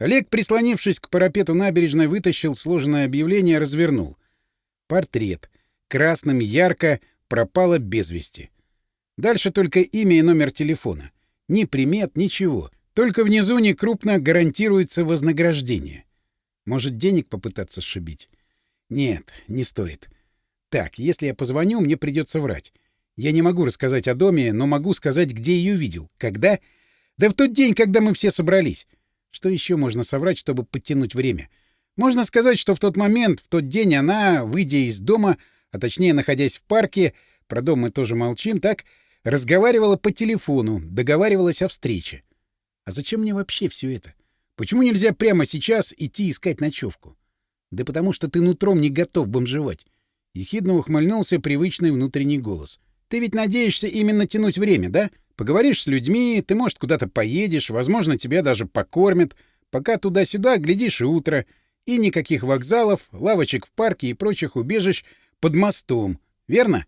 Олег, прислонившись к парапету набережной, вытащил сложенное объявление и развернул. Портрет. Красным ярко пропало без вести. Дальше только имя и номер телефона. Ни примет, ничего. Только внизу некрупно гарантируется вознаграждение. Может, денег попытаться сшибить? Нет, не стоит. Так, если я позвоню, мне придется врать. Я не могу рассказать о доме, но могу сказать, где ее видел. Когда? Да в тот день, когда мы все собрались. Что еще можно соврать, чтобы подтянуть время? Можно сказать, что в тот момент, в тот день она, выйдя из дома, а точнее находясь в парке, про дом мы тоже молчим, так, разговаривала по телефону, договаривалась о встрече. А зачем мне вообще все это? Почему нельзя прямо сейчас идти искать ночевку? Да потому что ты нутром не готов бомжевать. Ехидно ухмыльнулся привычный внутренний голос. Ты ведь надеешься именно тянуть время, да? Поговоришь с людьми, ты, может, куда-то поедешь, возможно, тебя даже покормят. Пока туда-сюда, глядишь и утро. И никаких вокзалов, лавочек в парке и прочих убежищ под мостом. Верно?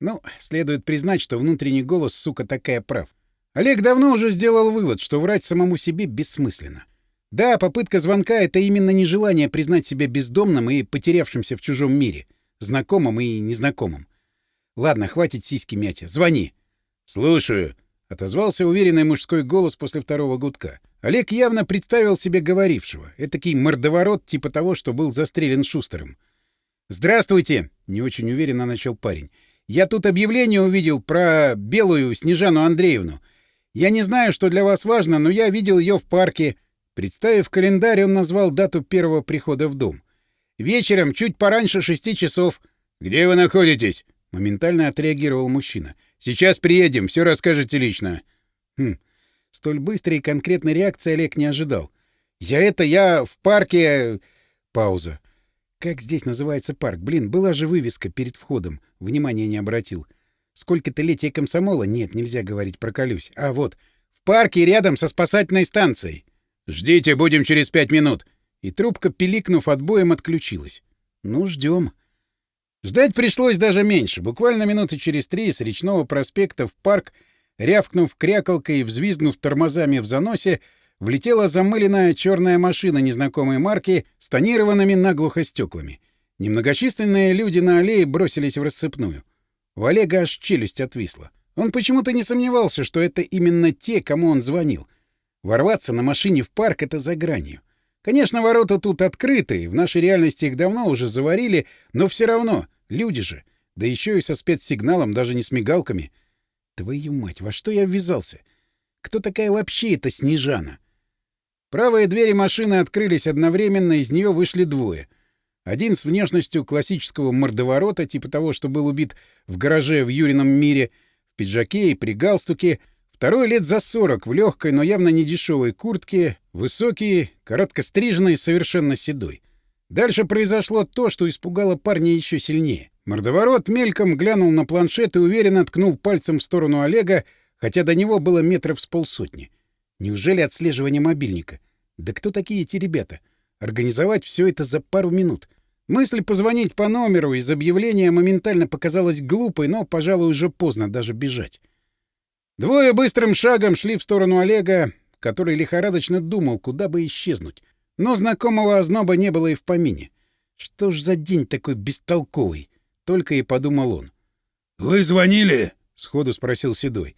Ну, следует признать, что внутренний голос, сука, такая прав. Олег давно уже сделал вывод, что врать самому себе бессмысленно. Да, попытка звонка — это именно нежелание признать себя бездомным и потерявшимся в чужом мире, знакомым и незнакомым. Ладно, хватит сиськи мять, звони. «Слушаю», — отозвался уверенный мужской голос после второго гудка. Олег явно представил себе говорившего. Этакий мордоворот типа того, что был застрелен Шустером. «Здравствуйте», — не очень уверенно начал парень. «Я тут объявление увидел про белую Снежану Андреевну. Я не знаю, что для вас важно, но я видел ее в парке». Представив календарь, он назвал дату первого прихода в дом. «Вечером, чуть пораньше шести часов». «Где вы находитесь?» — моментально отреагировал мужчина. Сейчас приедем, все расскажете лично. Хм. Столь быстрой и конкретной реакции Олег не ожидал. Я это, я в парке... Э, пауза. Как здесь называется парк? Блин, была же вывеска перед входом. Внимания не обратил. Сколько-то летия комсомола? Нет, нельзя говорить, проколюсь. А вот, в парке рядом со спасательной станцией. «Ждите, будем через пять минут!» И трубка, пиликнув отбоем, отключилась. «Ну, ждем. Ждать пришлось даже меньше. Буквально минуты через три с речного проспекта в парк, рявкнув крякалкой и взвизгнув тормозами в заносе, влетела замыленная черная машина незнакомой марки с тонированными наглухо стеклами. Немногочисленные люди на аллее бросились в рассыпную. У Олега аж челюсть отвисла. Он почему-то не сомневался, что это именно те, кому он звонил. Ворваться на машине в парк — это за гранью. Конечно, ворота тут открыты, в нашей реальности их давно уже заварили, но все равно, люди же. Да еще и со спецсигналом, даже не с мигалками. Твою мать, во что я ввязался? Кто такая вообще эта Снежана? Правые двери машины открылись одновременно, из нее вышли двое. Один с внешностью классического мордоворота, типа того, что был убит в гараже в Юрином мире, в пиджаке и при галстуке — Второй лет за 40, в легкой, но явно не дешевой куртке, высокий, короткостриженный, совершенно седой. Дальше произошло то, что испугало парня еще сильнее. Мордоворот мельком глянул на планшет и уверенно ткнул пальцем в сторону Олега, хотя до него было метров с полсотни. Неужели отслеживание мобильника? Да кто такие эти ребята? Организовать все это за пару минут. Мысль позвонить по номеру из объявления моментально показалась глупой, но, пожалуй, уже поздно даже бежать. Двое быстрым шагом шли в сторону Олега, который лихорадочно думал, куда бы исчезнуть. Но знакомого озноба не было и в помине. «Что ж за день такой бестолковый?» — только и подумал он. «Вы звонили?» — сходу спросил Седой.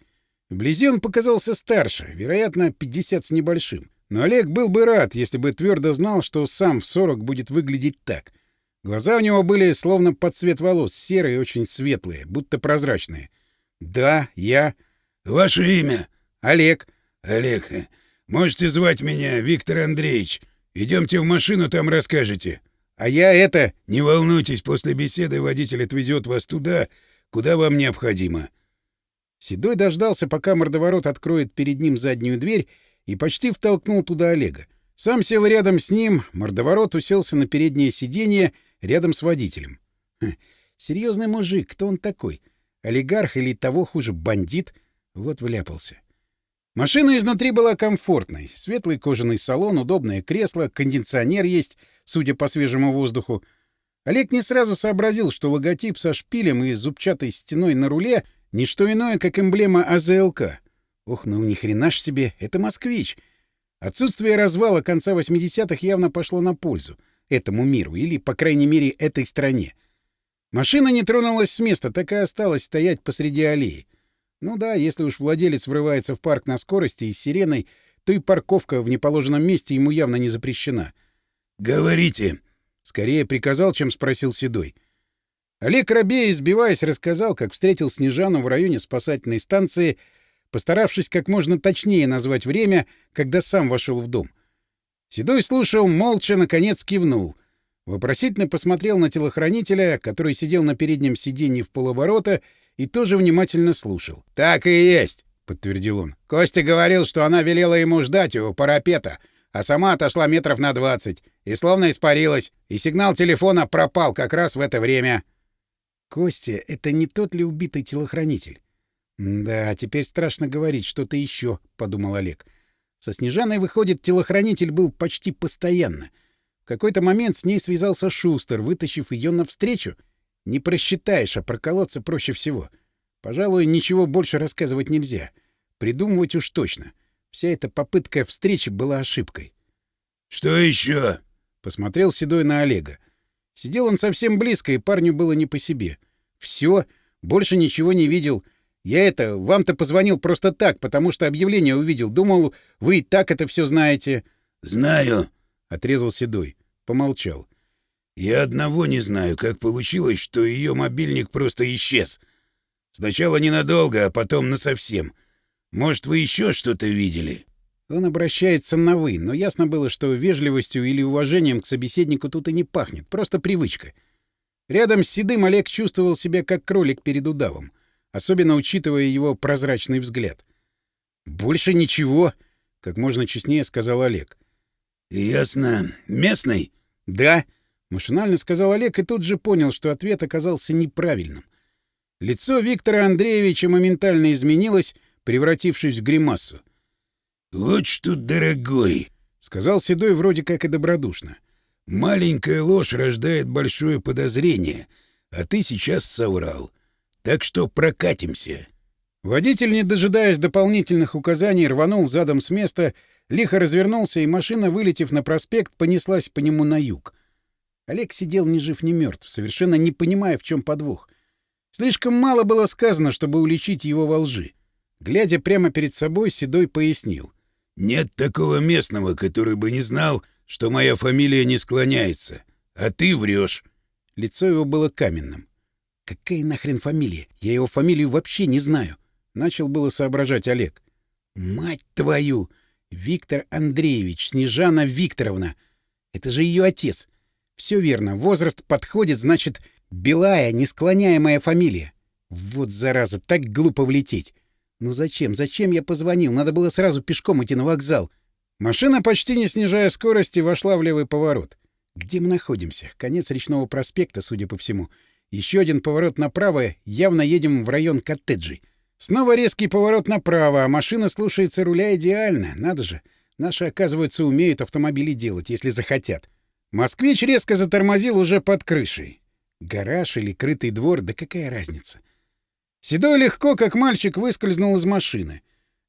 Вблизи он показался старше, вероятно, 50 с небольшим. Но Олег был бы рад, если бы твердо знал, что сам в 40 будет выглядеть так. Глаза у него были словно под цвет волос, серые, очень светлые, будто прозрачные. «Да, я...» «Ваше имя?» «Олег». «Олег, можете звать меня Виктор Андреевич. Идемте в машину, там расскажете». «А я это...» «Не волнуйтесь, после беседы водитель отвезет вас туда, куда вам необходимо». Седой дождался, пока мордоворот откроет перед ним заднюю дверь, и почти втолкнул туда Олега. Сам сел рядом с ним, мордоворот уселся на переднее сиденье рядом с водителем. Хм, серьезный мужик, кто он такой? Олигарх или того хуже, бандит — вот вляпался. Машина изнутри была комфортной. Светлый кожаный салон, удобное кресло, кондиционер есть, судя по свежему воздуху. Олег не сразу сообразил, что логотип со шпилем и зубчатой стеной на руле — не что иное, как эмблема АЗЛК. Ох, ну ни хрена ж себе, это «Москвич». Отсутствие развала конца 80-х явно пошло на пользу этому миру или, по крайней мере, этой стране. Машина не тронулась с места, так и осталась стоять посреди аллеи. Ну да, если уж владелец врывается в парк на скорости и с сиреной, то и парковка в неположенном месте ему явно не запрещена. «Говорите!» — скорее приказал, чем спросил Седой. Олег Робей, избиваясь, рассказал, как встретил Снежану в районе спасательной станции, постаравшись как можно точнее назвать время, когда сам вошел в дом. Седой слушал, молча, наконец кивнул — Вопросительно посмотрел на телохранителя, который сидел на переднем сиденье в полоборота и тоже внимательно слушал. «Так и есть», — подтвердил он. «Костя говорил, что она велела ему ждать у парапета, а сама отошла метров на двадцать и словно испарилась, и сигнал телефона пропал как раз в это время». «Костя, это не тот ли убитый телохранитель?» «Да, теперь страшно говорить что-то еще», — подумал Олег. «Со Снежаной, выходит, телохранитель был почти постоянно». В какой-то момент с ней связался Шустер, вытащив ее навстречу. Не просчитаешь, а проколоться проще всего. Пожалуй, ничего больше рассказывать нельзя. Придумывать уж точно. Вся эта попытка встречи была ошибкой. «Что еще? посмотрел Седой на Олега. Сидел он совсем близко, и парню было не по себе. «Все, больше ничего не видел. Я это, вам-то позвонил просто так, потому что объявление увидел. Думал, вы и так это все знаете». «Знаю отрезал Седой. Помолчал. «Я одного не знаю, как получилось, что ее мобильник просто исчез. Сначала ненадолго, а потом насовсем. Может, вы еще что-то видели?» Он обращается на «вы», но ясно было, что вежливостью или уважением к собеседнику тут и не пахнет, просто привычка. Рядом с Седым Олег чувствовал себя как кролик перед удавом, особенно учитывая его прозрачный взгляд. «Больше ничего», — как можно честнее сказал Олег. «Ясно. Местный?» «Да», — машинально сказал Олег и тут же понял, что ответ оказался неправильным. Лицо Виктора Андреевича моментально изменилось, превратившись в гримасу. «Вот что, дорогой!» — сказал Седой вроде как и добродушно. «Маленькая ложь рождает большое подозрение, а ты сейчас соврал. Так что прокатимся!» Водитель, не дожидаясь дополнительных указаний, рванул задом с места, — лихо развернулся, и машина, вылетев на проспект, понеслась по нему на юг. Олег сидел ни жив, ни мертв, совершенно не понимая, в чем подвох. Слишком мало было сказано, чтобы уличить его во лжи. Глядя прямо перед собой, Седой пояснил. «Нет такого местного, который бы не знал, что моя фамилия не склоняется. А ты врешь. Лицо его было каменным. «Какая нахрен фамилия? Я его фамилию вообще не знаю!» — начал было соображать Олег. «Мать твою! Виктор Андреевич, Снежана Викторовна. Это же ее отец. Все верно, возраст подходит, значит, белая, несклоняемая фамилия. Вот зараза, так глупо влететь. Ну зачем, зачем я позвонил? Надо было сразу пешком идти на вокзал. Машина, почти не снижая скорости, вошла в левый поворот. Где мы находимся? Конец речного проспекта, судя по всему. Еще один поворот направо, явно едем в район коттеджей. Снова резкий поворот направо, а машина слушается руля идеально. Надо же, наши, оказывается, умеют автомобили делать, если захотят. Москвич резко затормозил уже под крышей. Гараж или крытый двор, да какая разница. Седой легко, как мальчик, выскользнул из машины.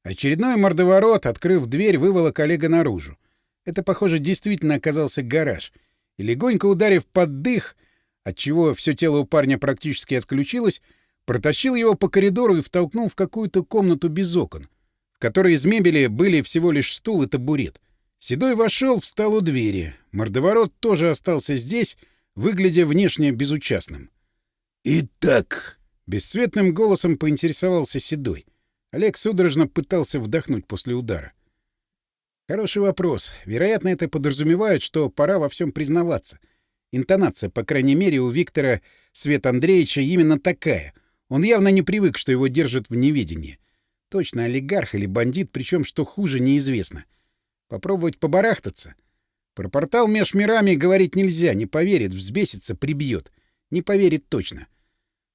Очередной мордоворот, открыв дверь, выволок Олега наружу. Это, похоже, действительно оказался гараж. И легонько ударив под дых, отчего все тело у парня практически отключилось, Протащил его по коридору и втолкнул в какую-то комнату без окон, в которой из мебели были всего лишь стул и табурет. Седой вошел, встал у двери. Мордоворот тоже остался здесь, выглядя внешне безучастным. «Итак...» — бесцветным голосом поинтересовался Седой. Олег судорожно пытался вдохнуть после удара. Хороший вопрос. Вероятно, это подразумевает, что пора во всем признаваться. Интонация, по крайней мере, у Виктора Свет Андреевича именно такая — он явно не привык, что его держат в неведении. Точно олигарх или бандит, причем что хуже, неизвестно. Попробовать побарахтаться? Про портал меж мирами говорить нельзя, не поверит, взбесится, прибьет. Не поверит точно.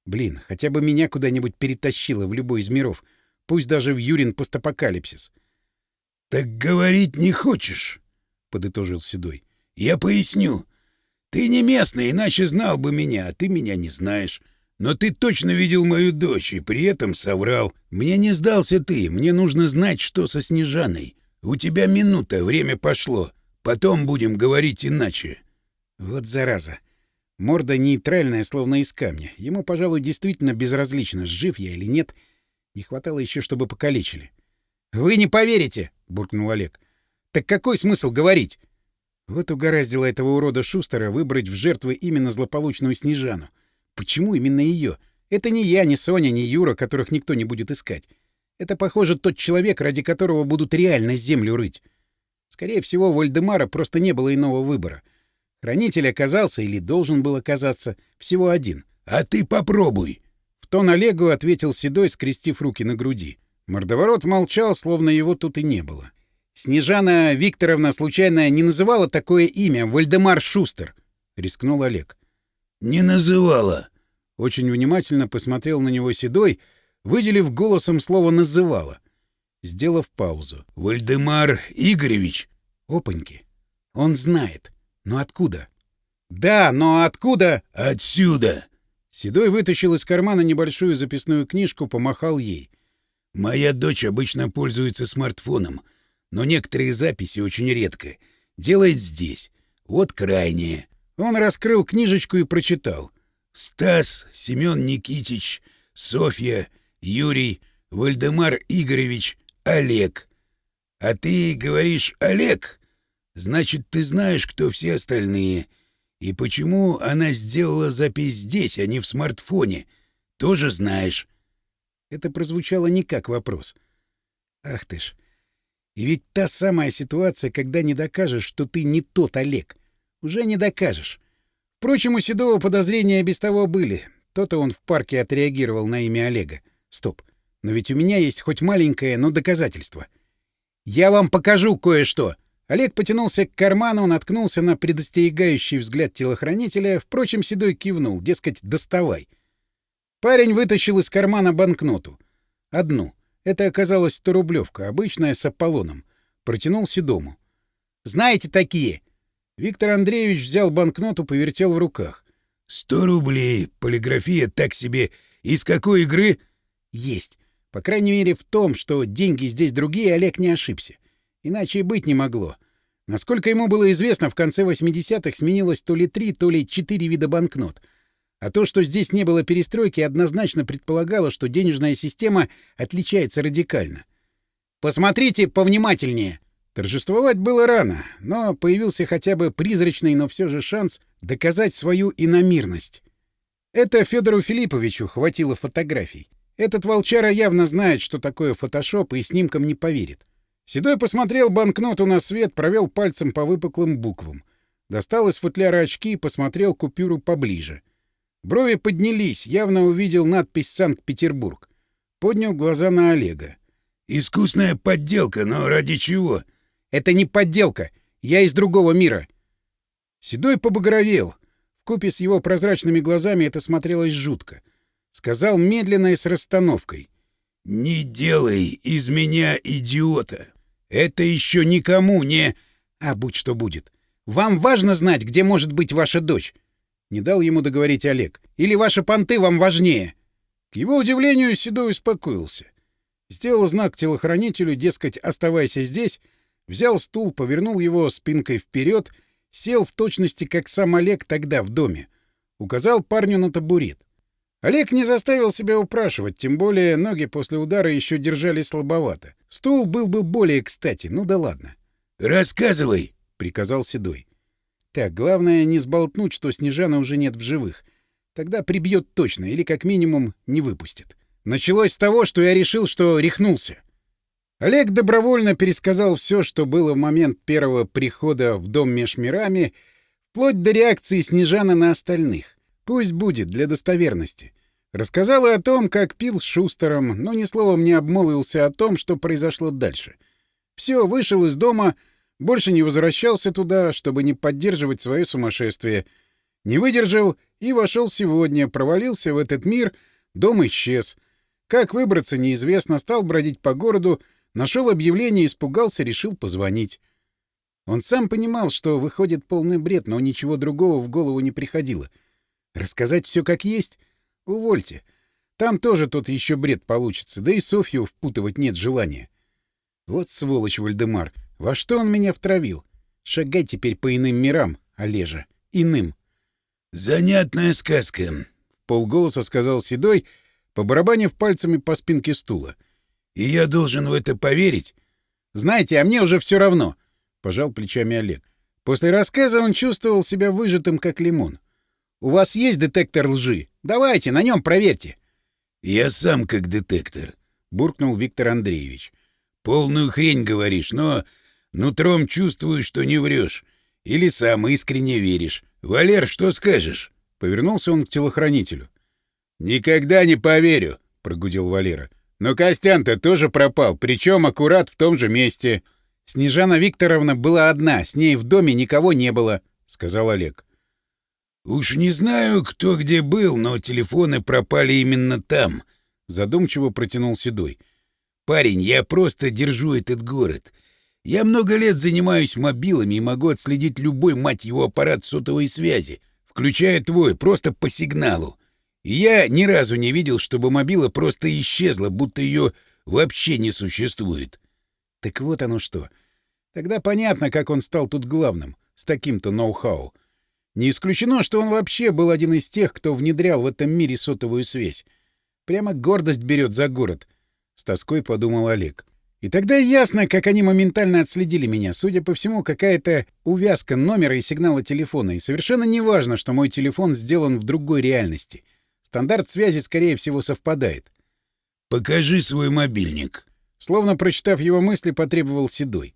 Блин, хотя бы меня куда-нибудь перетащило в любой из миров, пусть даже в Юрин постапокалипсис. — Так говорить не хочешь, — подытожил Седой. — Я поясню. Ты не местный, иначе знал бы меня, а ты меня не знаешь. Но ты точно видел мою дочь и при этом соврал. Мне не сдался ты, мне нужно знать, что со Снежаной. У тебя минута, время пошло. Потом будем говорить иначе». «Вот зараза. Морда нейтральная, словно из камня. Ему, пожалуй, действительно безразлично, жив я или нет. Не хватало еще, чтобы покалечили». «Вы не поверите!» — буркнул Олег. «Так какой смысл говорить?» Вот угораздило этого урода Шустера выбрать в жертвы именно злополучную Снежану. Почему именно ее? Это не я, не Соня, не Юра, которых никто не будет искать. Это, похоже, тот человек, ради которого будут реально землю рыть. Скорее всего, Вольдемара просто не было иного выбора. Хранитель оказался или должен был оказаться всего один. «А ты попробуй!» В тон Олегу ответил Седой, скрестив руки на груди. Мордоворот молчал, словно его тут и не было. «Снежана Викторовна случайно не называла такое имя, Вольдемар Шустер?» — рискнул Олег. — не называла». Очень внимательно посмотрел на него Седой, выделив голосом слово «называла», сделав паузу. «Вальдемар Игоревич!» «Опаньки! Он знает. Но откуда?» «Да, но откуда?» «Отсюда!» Седой вытащил из кармана небольшую записную книжку, помахал ей. «Моя дочь обычно пользуется смартфоном, но некоторые записи очень редко. Делает здесь. Вот крайнее. Он раскрыл книжечку и прочитал. «Стас Семен Никитич, Софья, Юрий, Вальдемар Игоревич, Олег. А ты говоришь «Олег»? Значит, ты знаешь, кто все остальные. И почему она сделала запись здесь, а не в смартфоне? Тоже знаешь». Это прозвучало не как вопрос. «Ах ты ж! И ведь та самая ситуация, когда не докажешь, что ты не тот Олег» уже не докажешь. Впрочем, у Седова подозрения без того были. То-то он в парке отреагировал на имя Олега. Стоп. Но ведь у меня есть хоть маленькое, но доказательство. «Я вам покажу кое-что!» Олег потянулся к карману, наткнулся на предостерегающий взгляд телохранителя, впрочем, Седой кивнул, дескать, «доставай». Парень вытащил из кармана банкноту. Одну. Это оказалась сторублевка, обычная с Аполлоном. Протянул Седому. «Знаете такие? Виктор Андреевич взял банкноту, повертел в руках. «Сто рублей. Полиграфия так себе. Из какой игры?» «Есть. По крайней мере, в том, что деньги здесь другие, Олег не ошибся. Иначе и быть не могло. Насколько ему было известно, в конце 80-х сменилось то ли три, то ли четыре вида банкнот. А то, что здесь не было перестройки, однозначно предполагало, что денежная система отличается радикально. «Посмотрите повнимательнее!» Торжествовать было рано, но появился хотя бы призрачный, но все же шанс доказать свою иномирность. Это Федору Филипповичу хватило фотографий. Этот волчара явно знает, что такое фотошоп, и снимкам не поверит. Седой посмотрел банкноту на свет, провел пальцем по выпуклым буквам. Достал из футляра очки и посмотрел купюру поближе. Брови поднялись, явно увидел надпись «Санкт-Петербург». Поднял глаза на Олега. «Искусная подделка, но ради чего? Это не подделка. Я из другого мира. Седой побагровел. Вкупе с его прозрачными глазами это смотрелось жутко. Сказал медленно и с расстановкой. «Не делай из меня идиота! Это еще никому не...» «А будь что будет! Вам важно знать, где может быть ваша дочь!» Не дал ему договорить Олег. «Или ваши понты вам важнее!» К его удивлению, Седой успокоился. Сделал знак телохранителю, дескать, оставайся здесь, взял стул, повернул его спинкой вперед, сел в точности, как сам Олег тогда в доме. Указал парню на табурет. Олег не заставил себя упрашивать, тем более ноги после удара еще держались слабовато. Стул был бы более кстати, ну да ладно. «Рассказывай!» — приказал Седой. «Так, главное не сболтнуть, что Снежана уже нет в живых. Тогда прибьет точно или как минимум не выпустит. Началось с того, что я решил, что рехнулся. Олег добровольно пересказал все, что было в момент первого прихода в дом межмирами, вплоть до реакции Снежана на остальных. Пусть будет, для достоверности. Рассказал и о том, как пил с Шустером, но ни словом не обмолвился о том, что произошло дальше. Все, вышел из дома, больше не возвращался туда, чтобы не поддерживать свое сумасшествие. Не выдержал и вошел сегодня, провалился в этот мир, дом исчез. Как выбраться, неизвестно, стал бродить по городу, Нашел объявление, испугался, решил позвонить. Он сам понимал, что выходит полный бред, но ничего другого в голову не приходило. Рассказать все как есть? Увольте. Там тоже тот еще бред получится, да и Софью впутывать нет желания. Вот сволочь Вальдемар. Во что он меня втравил? Шагай теперь по иным мирам, Олежа. Иным. «Занятная сказка», — в полголоса сказал Седой, побарабанив пальцами по спинке стула. И я должен в это поверить? — Знаете, а мне уже все равно, — пожал плечами Олег. После рассказа он чувствовал себя выжатым, как лимон. — У вас есть детектор лжи? Давайте, на нем проверьте. — Я сам как детектор, — буркнул Виктор Андреевич. — Полную хрень говоришь, но нутром чувствую, что не врешь. Или сам искренне веришь. Валер, что скажешь? Повернулся он к телохранителю. «Никогда не поверю», — прогудел Валера. Но Костян-то тоже пропал, причем аккурат в том же месте. Снежана Викторовна была одна, с ней в доме никого не было, сказал Олег. Уж не знаю, кто где был, но телефоны пропали именно там, задумчиво протянул Седой. Парень, я просто держу этот город. Я много лет занимаюсь мобилами и могу отследить любой, мать его, аппарат сотовой связи, включая твой, просто по сигналу. Я ни разу не видел, чтобы мобила просто исчезла, будто ее вообще не существует. Так вот оно что. Тогда понятно, как он стал тут главным, с таким-то ноу-хау. Не исключено, что он вообще был один из тех, кто внедрял в этом мире сотовую связь. Прямо гордость берет за город, — с тоской подумал Олег. И тогда ясно, как они моментально отследили меня. Судя по всему, какая-то увязка номера и сигнала телефона. И совершенно не важно, что мой телефон сделан в другой реальности — Стандарт связи, скорее всего, совпадает. «Покажи свой мобильник». Словно прочитав его мысли, потребовал Седой.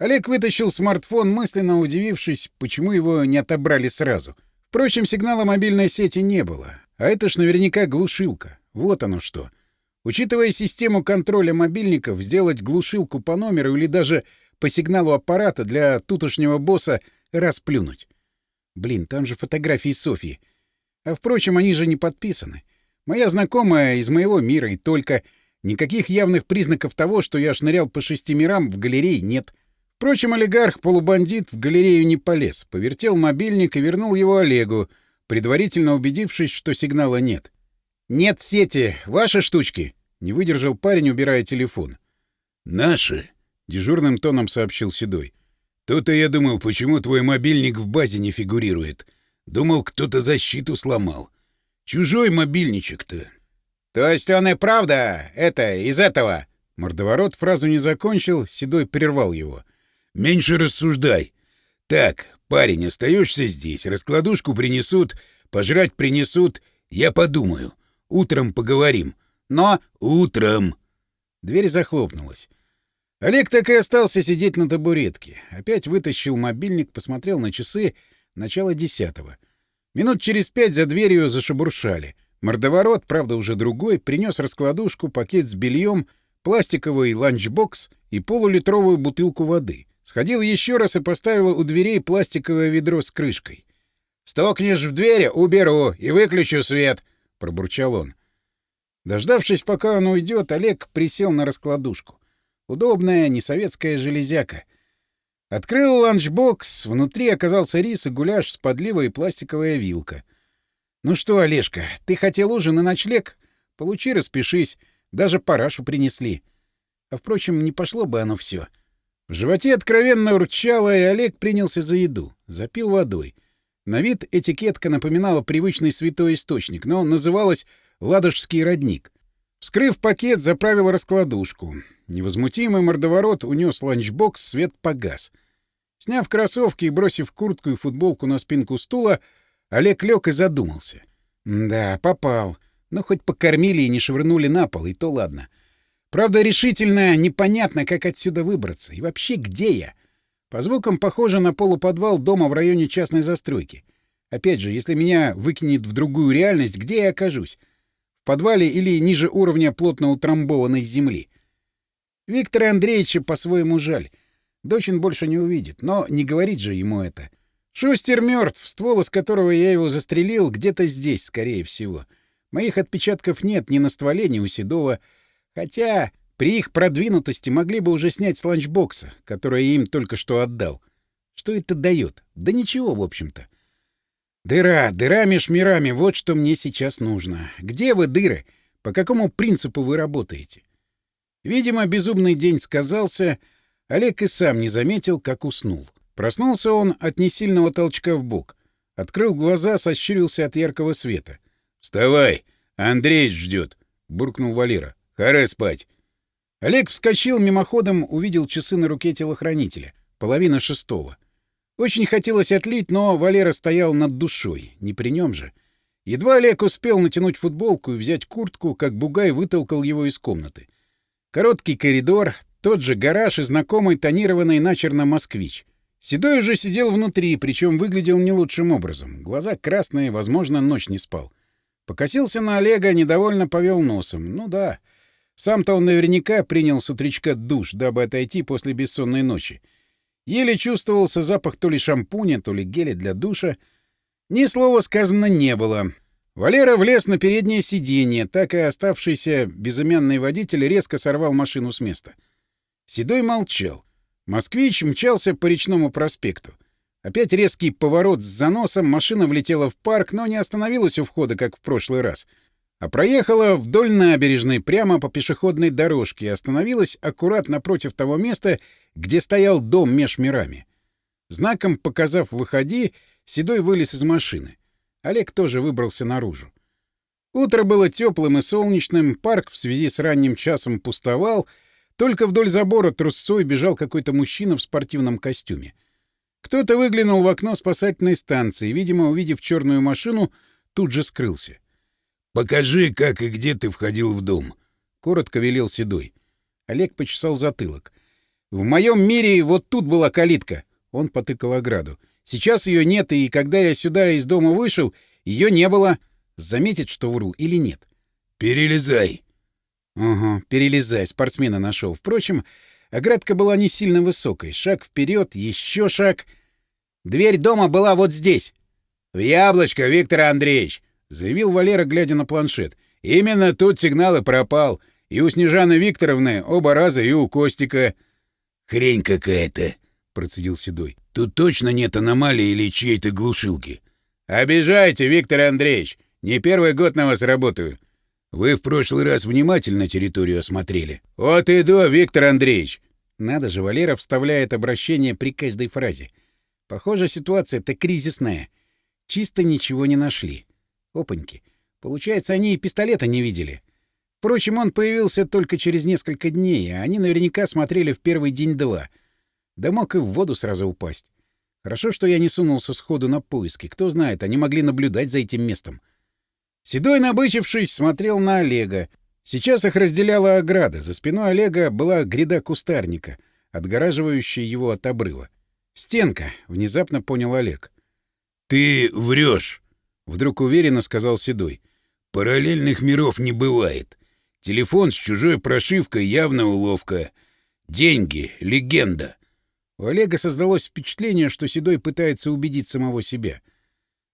Олег вытащил смартфон, мысленно удивившись, почему его не отобрали сразу. Впрочем, сигнала мобильной сети не было. А это ж наверняка глушилка. Вот оно что. Учитывая систему контроля мобильников, сделать глушилку по номеру или даже по сигналу аппарата для тутошнего босса расплюнуть. Блин, там же фотографии Софии. А впрочем, они же не подписаны. Моя знакомая из моего мира и только... Никаких явных признаков того, что я шнырял по шести мирам, в галерее нет. Впрочем, олигарх-полубандит в галерею не полез, повертел мобильник и вернул его Олегу, предварительно убедившись, что сигнала нет. «Нет сети! Ваши штучки!» — не выдержал парень, убирая телефон. «Наши!» — дежурным тоном сообщил Седой. «То-то я думал, почему твой мобильник в базе не фигурирует. Думал, кто-то защиту сломал. Чужой мобильничек-то. То есть он и правда это из этого? Мордоворот фразу не закончил, Седой прервал его. Меньше рассуждай. Так, парень, остаешься здесь, раскладушку принесут, пожрать принесут, я подумаю. Утром поговорим. Но утром. Дверь захлопнулась. Олег так и остался сидеть на табуретке. Опять вытащил мобильник, посмотрел на часы начало десятого. Минут через пять за дверью зашебуршали. Мордоворот, правда уже другой, принес раскладушку, пакет с бельем, пластиковый ланчбокс и полулитровую бутылку воды. Сходил еще раз и поставил у дверей пластиковое ведро с крышкой. «Столкнешь в двери — уберу и выключу свет!» — пробурчал он. Дождавшись, пока он уйдет, Олег присел на раскладушку. Удобная, несоветская железяка. Открыл ланчбокс, внутри оказался рис и гуляш с подливой и пластиковая вилка. «Ну что, Олежка, ты хотел ужин и ночлег? Получи, распишись. Даже парашу принесли. А, впрочем, не пошло бы оно все. В животе откровенно урчало, и Олег принялся за еду. Запил водой. На вид этикетка напоминала привычный святой источник, но называлась «Ладожский родник». Вскрыв пакет, заправил раскладушку. Невозмутимый мордоворот унес ланчбокс, свет погас. Сняв кроссовки и бросив куртку и футболку на спинку стула, Олег лег и задумался. «Да, попал. Но хоть покормили и не швырнули на пол, и то ладно. Правда, решительно непонятно, как отсюда выбраться. И вообще, где я? По звукам похоже на полуподвал дома в районе частной застройки. Опять же, если меня выкинет в другую реальность, где я окажусь? в подвале или ниже уровня плотно утрамбованной земли. Виктора Андреевича по-своему жаль. Дочь он больше не увидит, но не говорит же ему это. Шустер мертв, ствол, из которого я его застрелил, где-то здесь, скорее всего. Моих отпечатков нет ни на стволе, ни у Седова. Хотя при их продвинутости могли бы уже снять с ланчбокса, который я им только что отдал. Что это дает? Да ничего, в общем-то. «Дыра, дыра меж мирами, вот что мне сейчас нужно. Где вы, дыры? По какому принципу вы работаете?» Видимо, безумный день сказался, Олег и сам не заметил, как уснул. Проснулся он от несильного толчка в бок. Открыл глаза, сощурился от яркого света. «Вставай! Андрей ждет!» — буркнул Валера. «Харе спать!» Олег вскочил мимоходом, увидел часы на руке телохранителя. Половина шестого. Очень хотелось отлить, но Валера стоял над душой, не при нем же. Едва Олег успел натянуть футболку и взять куртку, как Бугай вытолкал его из комнаты. Короткий коридор, тот же гараж и знакомый тонированный начерно москвич. Седой уже сидел внутри, причем выглядел не лучшим образом. Глаза красные, возможно, ночь не спал. Покосился на Олега, недовольно повел носом. Ну да, сам-то он наверняка принял с утречка душ, дабы отойти после бессонной ночи. Еле чувствовался запах то ли шампуня, то ли геля для душа. Ни слова сказано не было. Валера влез на переднее сиденье, так и оставшийся безымянный водитель резко сорвал машину с места. Седой молчал. Москвич мчался по речному проспекту. Опять резкий поворот с заносом, машина влетела в парк, но не остановилась у входа, как в прошлый раз, а проехала вдоль набережной прямо по пешеходной дорожке и остановилась аккурат напротив того места, где стоял дом меж мирами. Знаком показав «выходи», Седой вылез из машины. Олег тоже выбрался наружу. Утро было теплым и солнечным, парк в связи с ранним часом пустовал, только вдоль забора трусцой бежал какой-то мужчина в спортивном костюме. Кто-то выглянул в окно спасательной станции, видимо, увидев черную машину, тут же скрылся. «Покажи, как и где ты входил в дом», — коротко велел Седой. Олег почесал затылок. В моем мире вот тут была калитка. Он потыкал ограду. Сейчас ее нет, и когда я сюда из дома вышел, ее не было. Заметит, что вру или нет? Перелезай. Ага, перелезай. Спортсмена нашел. Впрочем, оградка была не сильно высокой. Шаг вперед, еще шаг. Дверь дома была вот здесь. В яблочко, Виктор Андреевич, заявил Валера, глядя на планшет. Именно тут сигнал и пропал. И у Снежаны Викторовны оба раза, и у Костика. «Хрень какая-то», — процедил Седой. «Тут точно нет аномалии или чьей-то глушилки». «Обижайте, Виктор Андреевич! Не первый год на вас работаю». «Вы в прошлый раз внимательно территорию осмотрели?» Вот и до, Виктор Андреевич!» Надо же, Валера вставляет обращение при каждой фразе. Похоже, ситуация-то кризисная. Чисто ничего не нашли. Опаньки. Получается, они и пистолета не видели. Впрочем, он появился только через несколько дней, а они наверняка смотрели в первый день-два. Да мог и в воду сразу упасть. Хорошо, что я не сунулся сходу на поиски. Кто знает, они могли наблюдать за этим местом. Седой, набычившись, смотрел на Олега. Сейчас их разделяла ограда. За спиной Олега была гряда кустарника, отгораживающая его от обрыва. «Стенка», — внезапно понял Олег. «Ты врешь», — вдруг уверенно сказал Седой. «Параллельных миров не бывает. Телефон с чужой прошивкой явно уловка. Деньги — легенда. У Олега создалось впечатление, что Седой пытается убедить самого себя.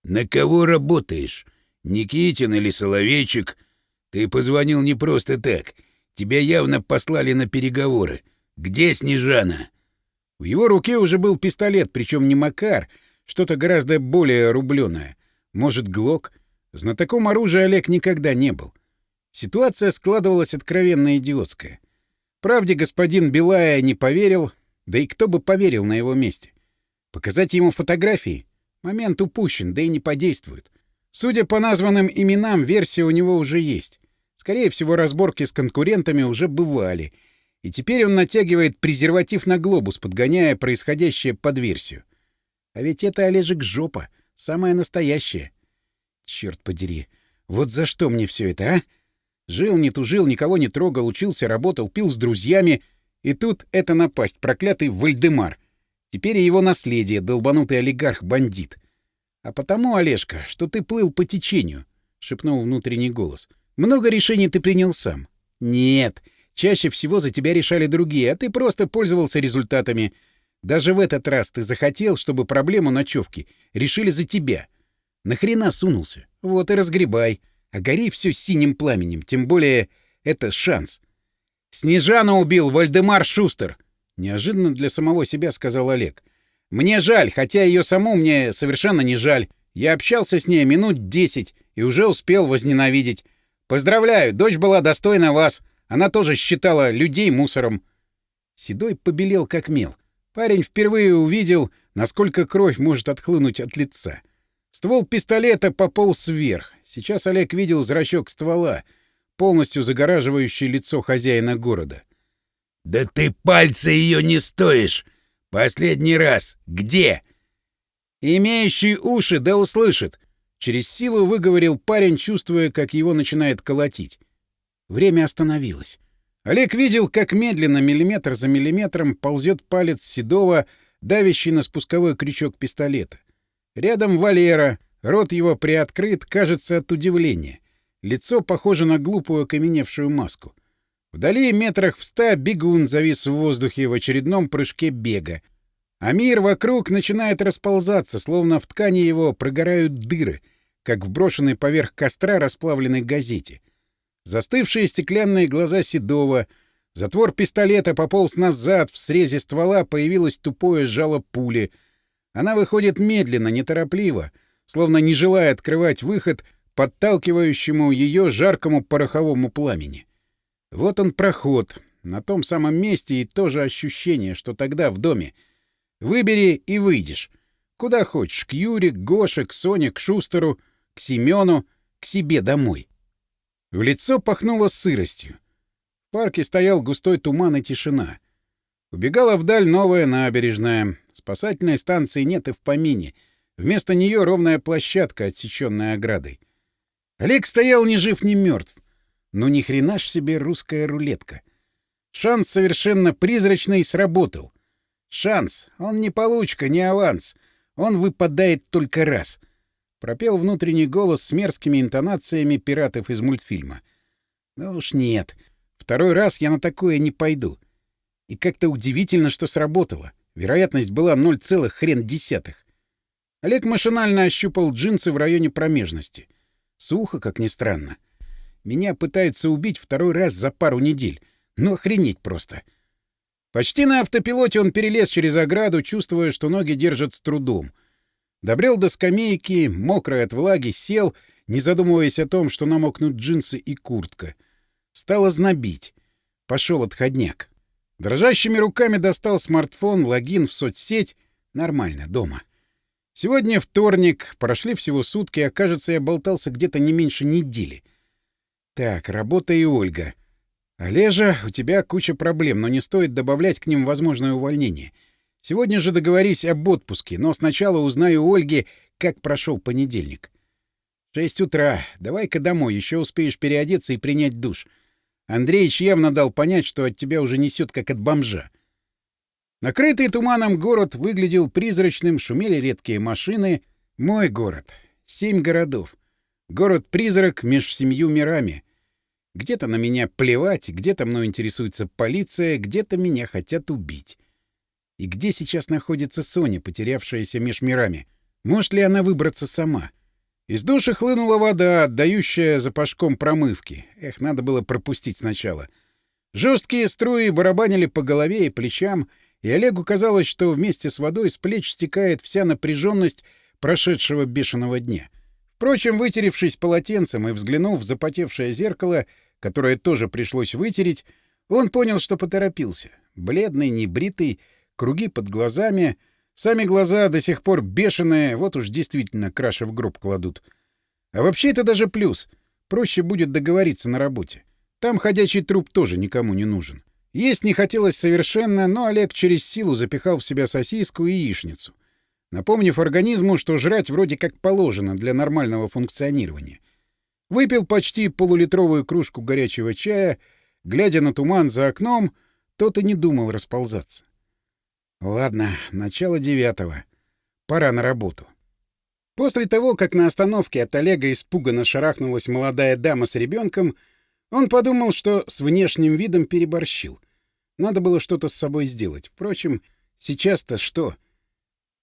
«На кого работаешь? Никитин или Соловейчик? Ты позвонил не просто так. Тебя явно послали на переговоры. Где Снежана?» В его руке уже был пистолет, причем не Макар, что-то гораздо более рубленое. Может, Глок? Знатоком оружия Олег никогда не был. Ситуация складывалась откровенно идиотская. Правде господин Белая не поверил, да и кто бы поверил на его месте. Показать ему фотографии? Момент упущен, да и не подействует. Судя по названным именам, версия у него уже есть. Скорее всего, разборки с конкурентами уже бывали. И теперь он натягивает презерватив на глобус, подгоняя происходящее под версию. А ведь это Олежек жопа, самая настоящая. Черт подери, вот за что мне все это, а? Жил, не тужил, никого не трогал, учился, работал, пил с друзьями. И тут это напасть, проклятый Вальдемар. Теперь и его наследие, долбанутый олигарх-бандит. А потому, Олежка, что ты плыл по течению, — шепнул внутренний голос. Много решений ты принял сам. Нет, чаще всего за тебя решали другие, а ты просто пользовался результатами. Даже в этот раз ты захотел, чтобы проблему ночевки решили за тебя. Нахрена сунулся? Вот и разгребай. — а гори все синим пламенем, тем более это шанс. «Снежана убил Вальдемар Шустер!» — неожиданно для самого себя сказал Олег. «Мне жаль, хотя ее саму мне совершенно не жаль. Я общался с ней минут десять и уже успел возненавидеть. Поздравляю, дочь была достойна вас. Она тоже считала людей мусором». Седой побелел как мел. Парень впервые увидел, насколько кровь может отхлынуть от лица. Ствол пистолета пополз вверх. Сейчас Олег видел зрачок ствола, полностью загораживающий лицо хозяина города. «Да ты пальца ее не стоишь! Последний раз! Где?» «Имеющий уши да услышит!» Через силу выговорил парень, чувствуя, как его начинает колотить. Время остановилось. Олег видел, как медленно, миллиметр за миллиметром, ползет палец Седова, давящий на спусковой крючок пистолета. Рядом Валера, рот его приоткрыт, кажется, от удивления. Лицо похоже на глупую окаменевшую маску. Вдали метрах в ста бегун завис в воздухе в очередном прыжке бега. А мир вокруг начинает расползаться, словно в ткани его прогорают дыры, как в брошенной поверх костра расплавленной газете. Застывшие стеклянные глаза Седова, затвор пистолета пополз назад, в срезе ствола появилось тупое жало пули — она выходит медленно, неторопливо, словно не желая открывать выход подталкивающему ее жаркому пороховому пламени. Вот он проход, на том самом месте и то же ощущение, что тогда в доме. Выбери и выйдешь. Куда хочешь, к Юре, к Гоше, к Соне, к Шустеру, к Семену, к себе домой. В лицо пахнуло сыростью. В парке стоял густой туман и тишина. Убегала вдаль новая набережная. Спасательной станции нет и в помине. Вместо нее ровная площадка, отсеченная оградой. Олег стоял ни жив, ни мертв. но ни хрена ж себе русская рулетка. Шанс совершенно призрачный сработал. Шанс. Он не получка, не аванс. Он выпадает только раз. Пропел внутренний голос с мерзкими интонациями пиратов из мультфильма. Ну уж нет. Второй раз я на такое не пойду. И как-то удивительно, что сработало. Вероятность была ноль целых хрен десятых. Олег машинально ощупал джинсы в районе промежности. Сухо, как ни странно. Меня пытаются убить второй раз за пару недель. Ну охренеть просто. Почти на автопилоте он перелез через ограду, чувствуя, что ноги держат с трудом. Добрел до скамейки, мокрый от влаги, сел, не задумываясь о том, что намокнут джинсы и куртка. Стало знобить. Пошел отходняк. Дрожащими руками достал смартфон, логин в соцсеть. Нормально, дома. Сегодня вторник, прошли всего сутки, а кажется, я болтался где-то не меньше недели. Так, работа и Ольга. Олежа, у тебя куча проблем, но не стоит добавлять к ним возможное увольнение. Сегодня же договорись об отпуске, но сначала узнаю у Ольги, как прошел понедельник. Шесть утра. Давай-ка домой, еще успеешь переодеться и принять душ. — Андреич явно дал понять, что от тебя уже несет, как от бомжа. Накрытый туманом город выглядел призрачным, шумели редкие машины. Мой город. Семь городов. Город-призрак меж семью мирами. Где-то на меня плевать, где-то мной интересуется полиция, где-то меня хотят убить. И где сейчас находится Соня, потерявшаяся меж мирами? Может ли она выбраться сама? — из души хлынула вода, отдающая запашком промывки. Эх, надо было пропустить сначала. Жесткие струи барабанили по голове и плечам, и Олегу казалось, что вместе с водой с плеч стекает вся напряженность прошедшего бешеного дня. Впрочем, вытеревшись полотенцем и взглянув в запотевшее зеркало, которое тоже пришлось вытереть, он понял, что поторопился. Бледный, небритый, круги под глазами — Сами глаза до сих пор бешеные, вот уж действительно краши в гроб кладут. А вообще это даже плюс. Проще будет договориться на работе. Там ходячий труп тоже никому не нужен. Есть не хотелось совершенно, но Олег через силу запихал в себя сосиску и яичницу, напомнив организму, что жрать вроде как положено для нормального функционирования. Выпил почти полулитровую кружку горячего чая, глядя на туман за окном, тот и не думал расползаться. Ладно, начало девятого. Пора на работу. После того, как на остановке от Олега испуганно шарахнулась молодая дама с ребенком, он подумал, что с внешним видом переборщил. Надо было что-то с собой сделать. Впрочем, сейчас-то что?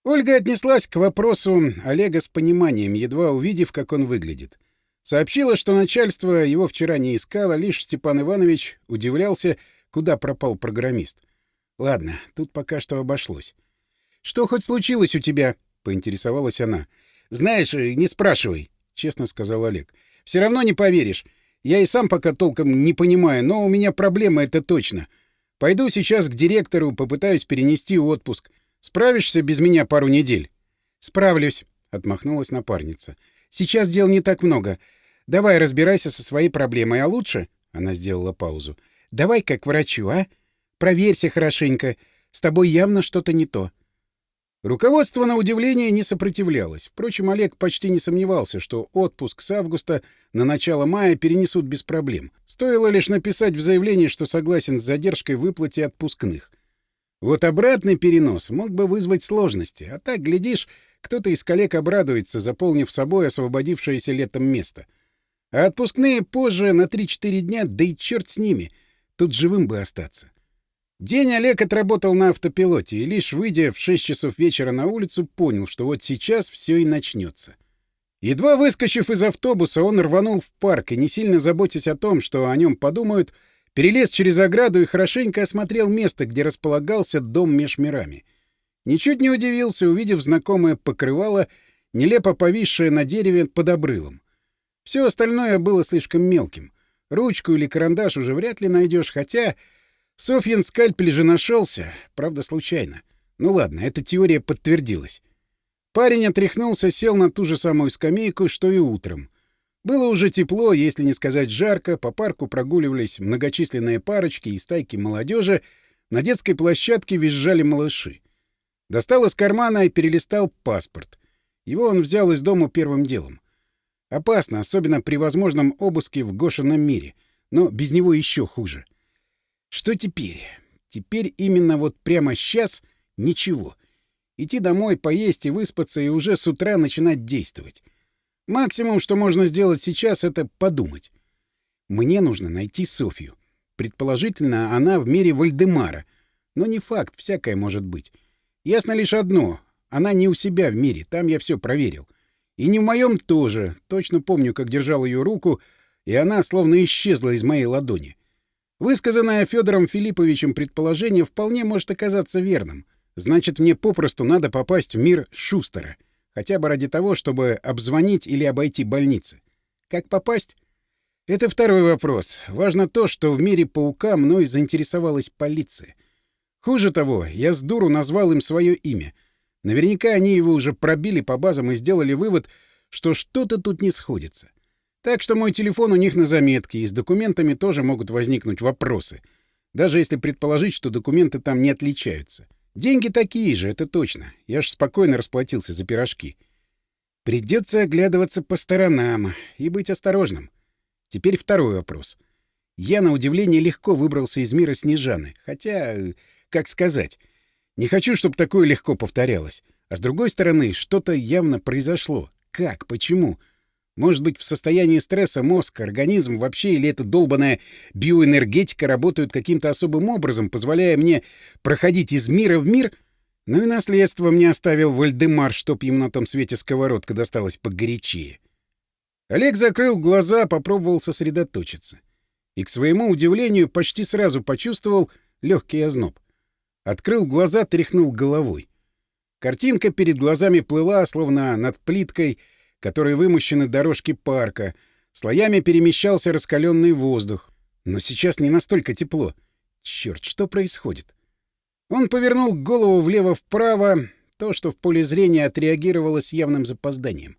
Ольга отнеслась к вопросу Олега с пониманием, едва увидев, как он выглядит. Сообщила, что начальство его вчера не искало, лишь Степан Иванович удивлялся, куда пропал программист — Ладно, тут пока что обошлось. «Что хоть случилось у тебя?» — поинтересовалась она. «Знаешь, э, не спрашивай», — честно сказал Олег. «Все равно не поверишь. Я и сам пока толком не понимаю, но у меня проблема, это точно. Пойду сейчас к директору, попытаюсь перенести отпуск. Справишься без меня пару недель?» «Справлюсь», — отмахнулась напарница. «Сейчас дел не так много. Давай разбирайся со своей проблемой, а лучше...» — она сделала паузу. «Давай как врачу, а?» Проверься хорошенько. С тобой явно что-то не то». Руководство, на удивление, не сопротивлялось. Впрочем, Олег почти не сомневался, что отпуск с августа на начало мая перенесут без проблем. Стоило лишь написать в заявлении, что согласен с задержкой в выплате отпускных. Вот обратный перенос мог бы вызвать сложности, а так, глядишь, кто-то из коллег обрадуется, заполнив собой освободившееся летом место. А отпускные позже на 3-4 дня, да и черт с ними, тут живым бы остаться. День Олег отработал на автопилоте и лишь выйдя в 6 часов вечера на улицу, понял, что вот сейчас все и начнется. Едва выскочив из автобуса, он рванул в парк и, не сильно заботясь о том, что о нем подумают, перелез через ограду и хорошенько осмотрел место, где располагался дом меж мирами. Ничуть не удивился, увидев знакомое покрывало, нелепо повисшее на дереве под обрывом. Все остальное было слишком мелким. Ручку или карандаш уже вряд ли найдешь, хотя Софьин скальпель же нашелся, правда, случайно. Ну ладно, эта теория подтвердилась. Парень отряхнулся, сел на ту же самую скамейку, что и утром. Было уже тепло, если не сказать жарко, по парку прогуливались многочисленные парочки и стайки молодежи, на детской площадке визжали малыши. Достал из кармана и перелистал паспорт. Его он взял из дома первым делом. Опасно, особенно при возможном обыске в Гошином мире, но без него еще хуже — что теперь? Теперь именно вот прямо сейчас ничего. Идти домой, поесть и выспаться, и уже с утра начинать действовать. Максимум, что можно сделать сейчас, это подумать. Мне нужно найти Софью. Предположительно, она в мире Вальдемара. Но не факт, всякое может быть. Ясно лишь одно. Она не у себя в мире, там я все проверил. И не в моем тоже. Точно помню, как держал ее руку, и она словно исчезла из моей ладони. Высказанное Федором Филипповичем предположение вполне может оказаться верным. Значит, мне попросту надо попасть в мир Шустера. Хотя бы ради того, чтобы обзвонить или обойти больницы. Как попасть? Это второй вопрос. Важно то, что в мире паука мной заинтересовалась полиция. Хуже того, я с дуру назвал им свое имя. Наверняка они его уже пробили по базам и сделали вывод, что что-то тут не сходится. Так что мой телефон у них на заметке, и с документами тоже могут возникнуть вопросы. Даже если предположить, что документы там не отличаются. Деньги такие же, это точно. Я ж спокойно расплатился за пирожки. Придется оглядываться по сторонам и быть осторожным. Теперь второй вопрос. Я, на удивление, легко выбрался из мира Снежаны. Хотя, э, как сказать, не хочу, чтобы такое легко повторялось. А с другой стороны, что-то явно произошло. Как? Почему? Почему? Может быть, в состоянии стресса мозг, организм вообще или эта долбанная биоэнергетика работают каким-то особым образом, позволяя мне проходить из мира в мир? Ну и наследство мне оставил Вальдемар, чтоб ему на том свете сковородка досталась погорячее. Олег закрыл глаза, попробовал сосредоточиться. И, к своему удивлению, почти сразу почувствовал легкий озноб. Открыл глаза, тряхнул головой. Картинка перед глазами плыла, словно над плиткой — которые вымощены дорожки парка. Слоями перемещался раскаленный воздух. Но сейчас не настолько тепло. Черт, что происходит? Он повернул голову влево-вправо, то, что в поле зрения отреагировало с явным запозданием.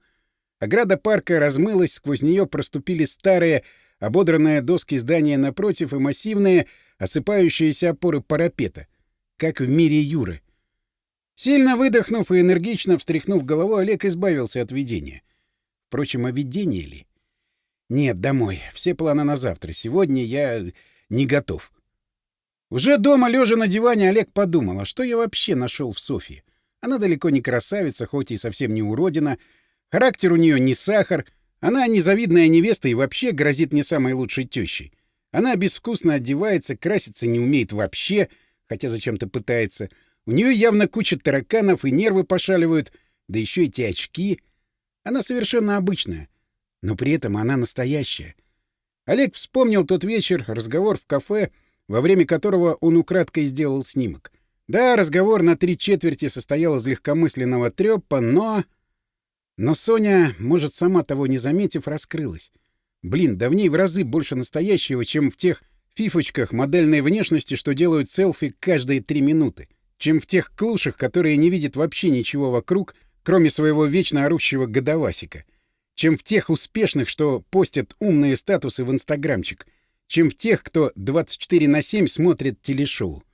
Ограда парка размылась, сквозь нее проступили старые, ободранные доски здания напротив и массивные, осыпающиеся опоры парапета, как в мире Юры. Сильно выдохнув и энергично встряхнув головой, Олег избавился от видения. Впрочем, о видении ли? Нет, домой. Все планы на завтра. Сегодня я не готов. Уже дома, лежа на диване, Олег подумал, а что я вообще нашел в Софье? Она далеко не красавица, хоть и совсем не уродина. Характер у нее не сахар. Она незавидная невеста и вообще грозит не самой лучшей тещей. Она безвкусно одевается, краситься не умеет вообще, хотя зачем-то пытается. У нее явно куча тараканов и нервы пошаливают, да еще эти очки — она совершенно обычная, но при этом она настоящая. Олег вспомнил тот вечер, разговор в кафе, во время которого он украдкой сделал снимок. Да, разговор на три четверти состоял из легкомысленного трёпа, но... Но Соня, может, сама того не заметив, раскрылась. Блин, да в ней в разы больше настоящего, чем в тех фифочках модельной внешности, что делают селфи каждые три минуты, чем в тех клушах, которые не видят вообще ничего вокруг, кроме своего вечно орущего годовасика, чем в тех успешных, что постят умные статусы в инстаграмчик, чем в тех, кто 24 на 7 смотрит телешоу.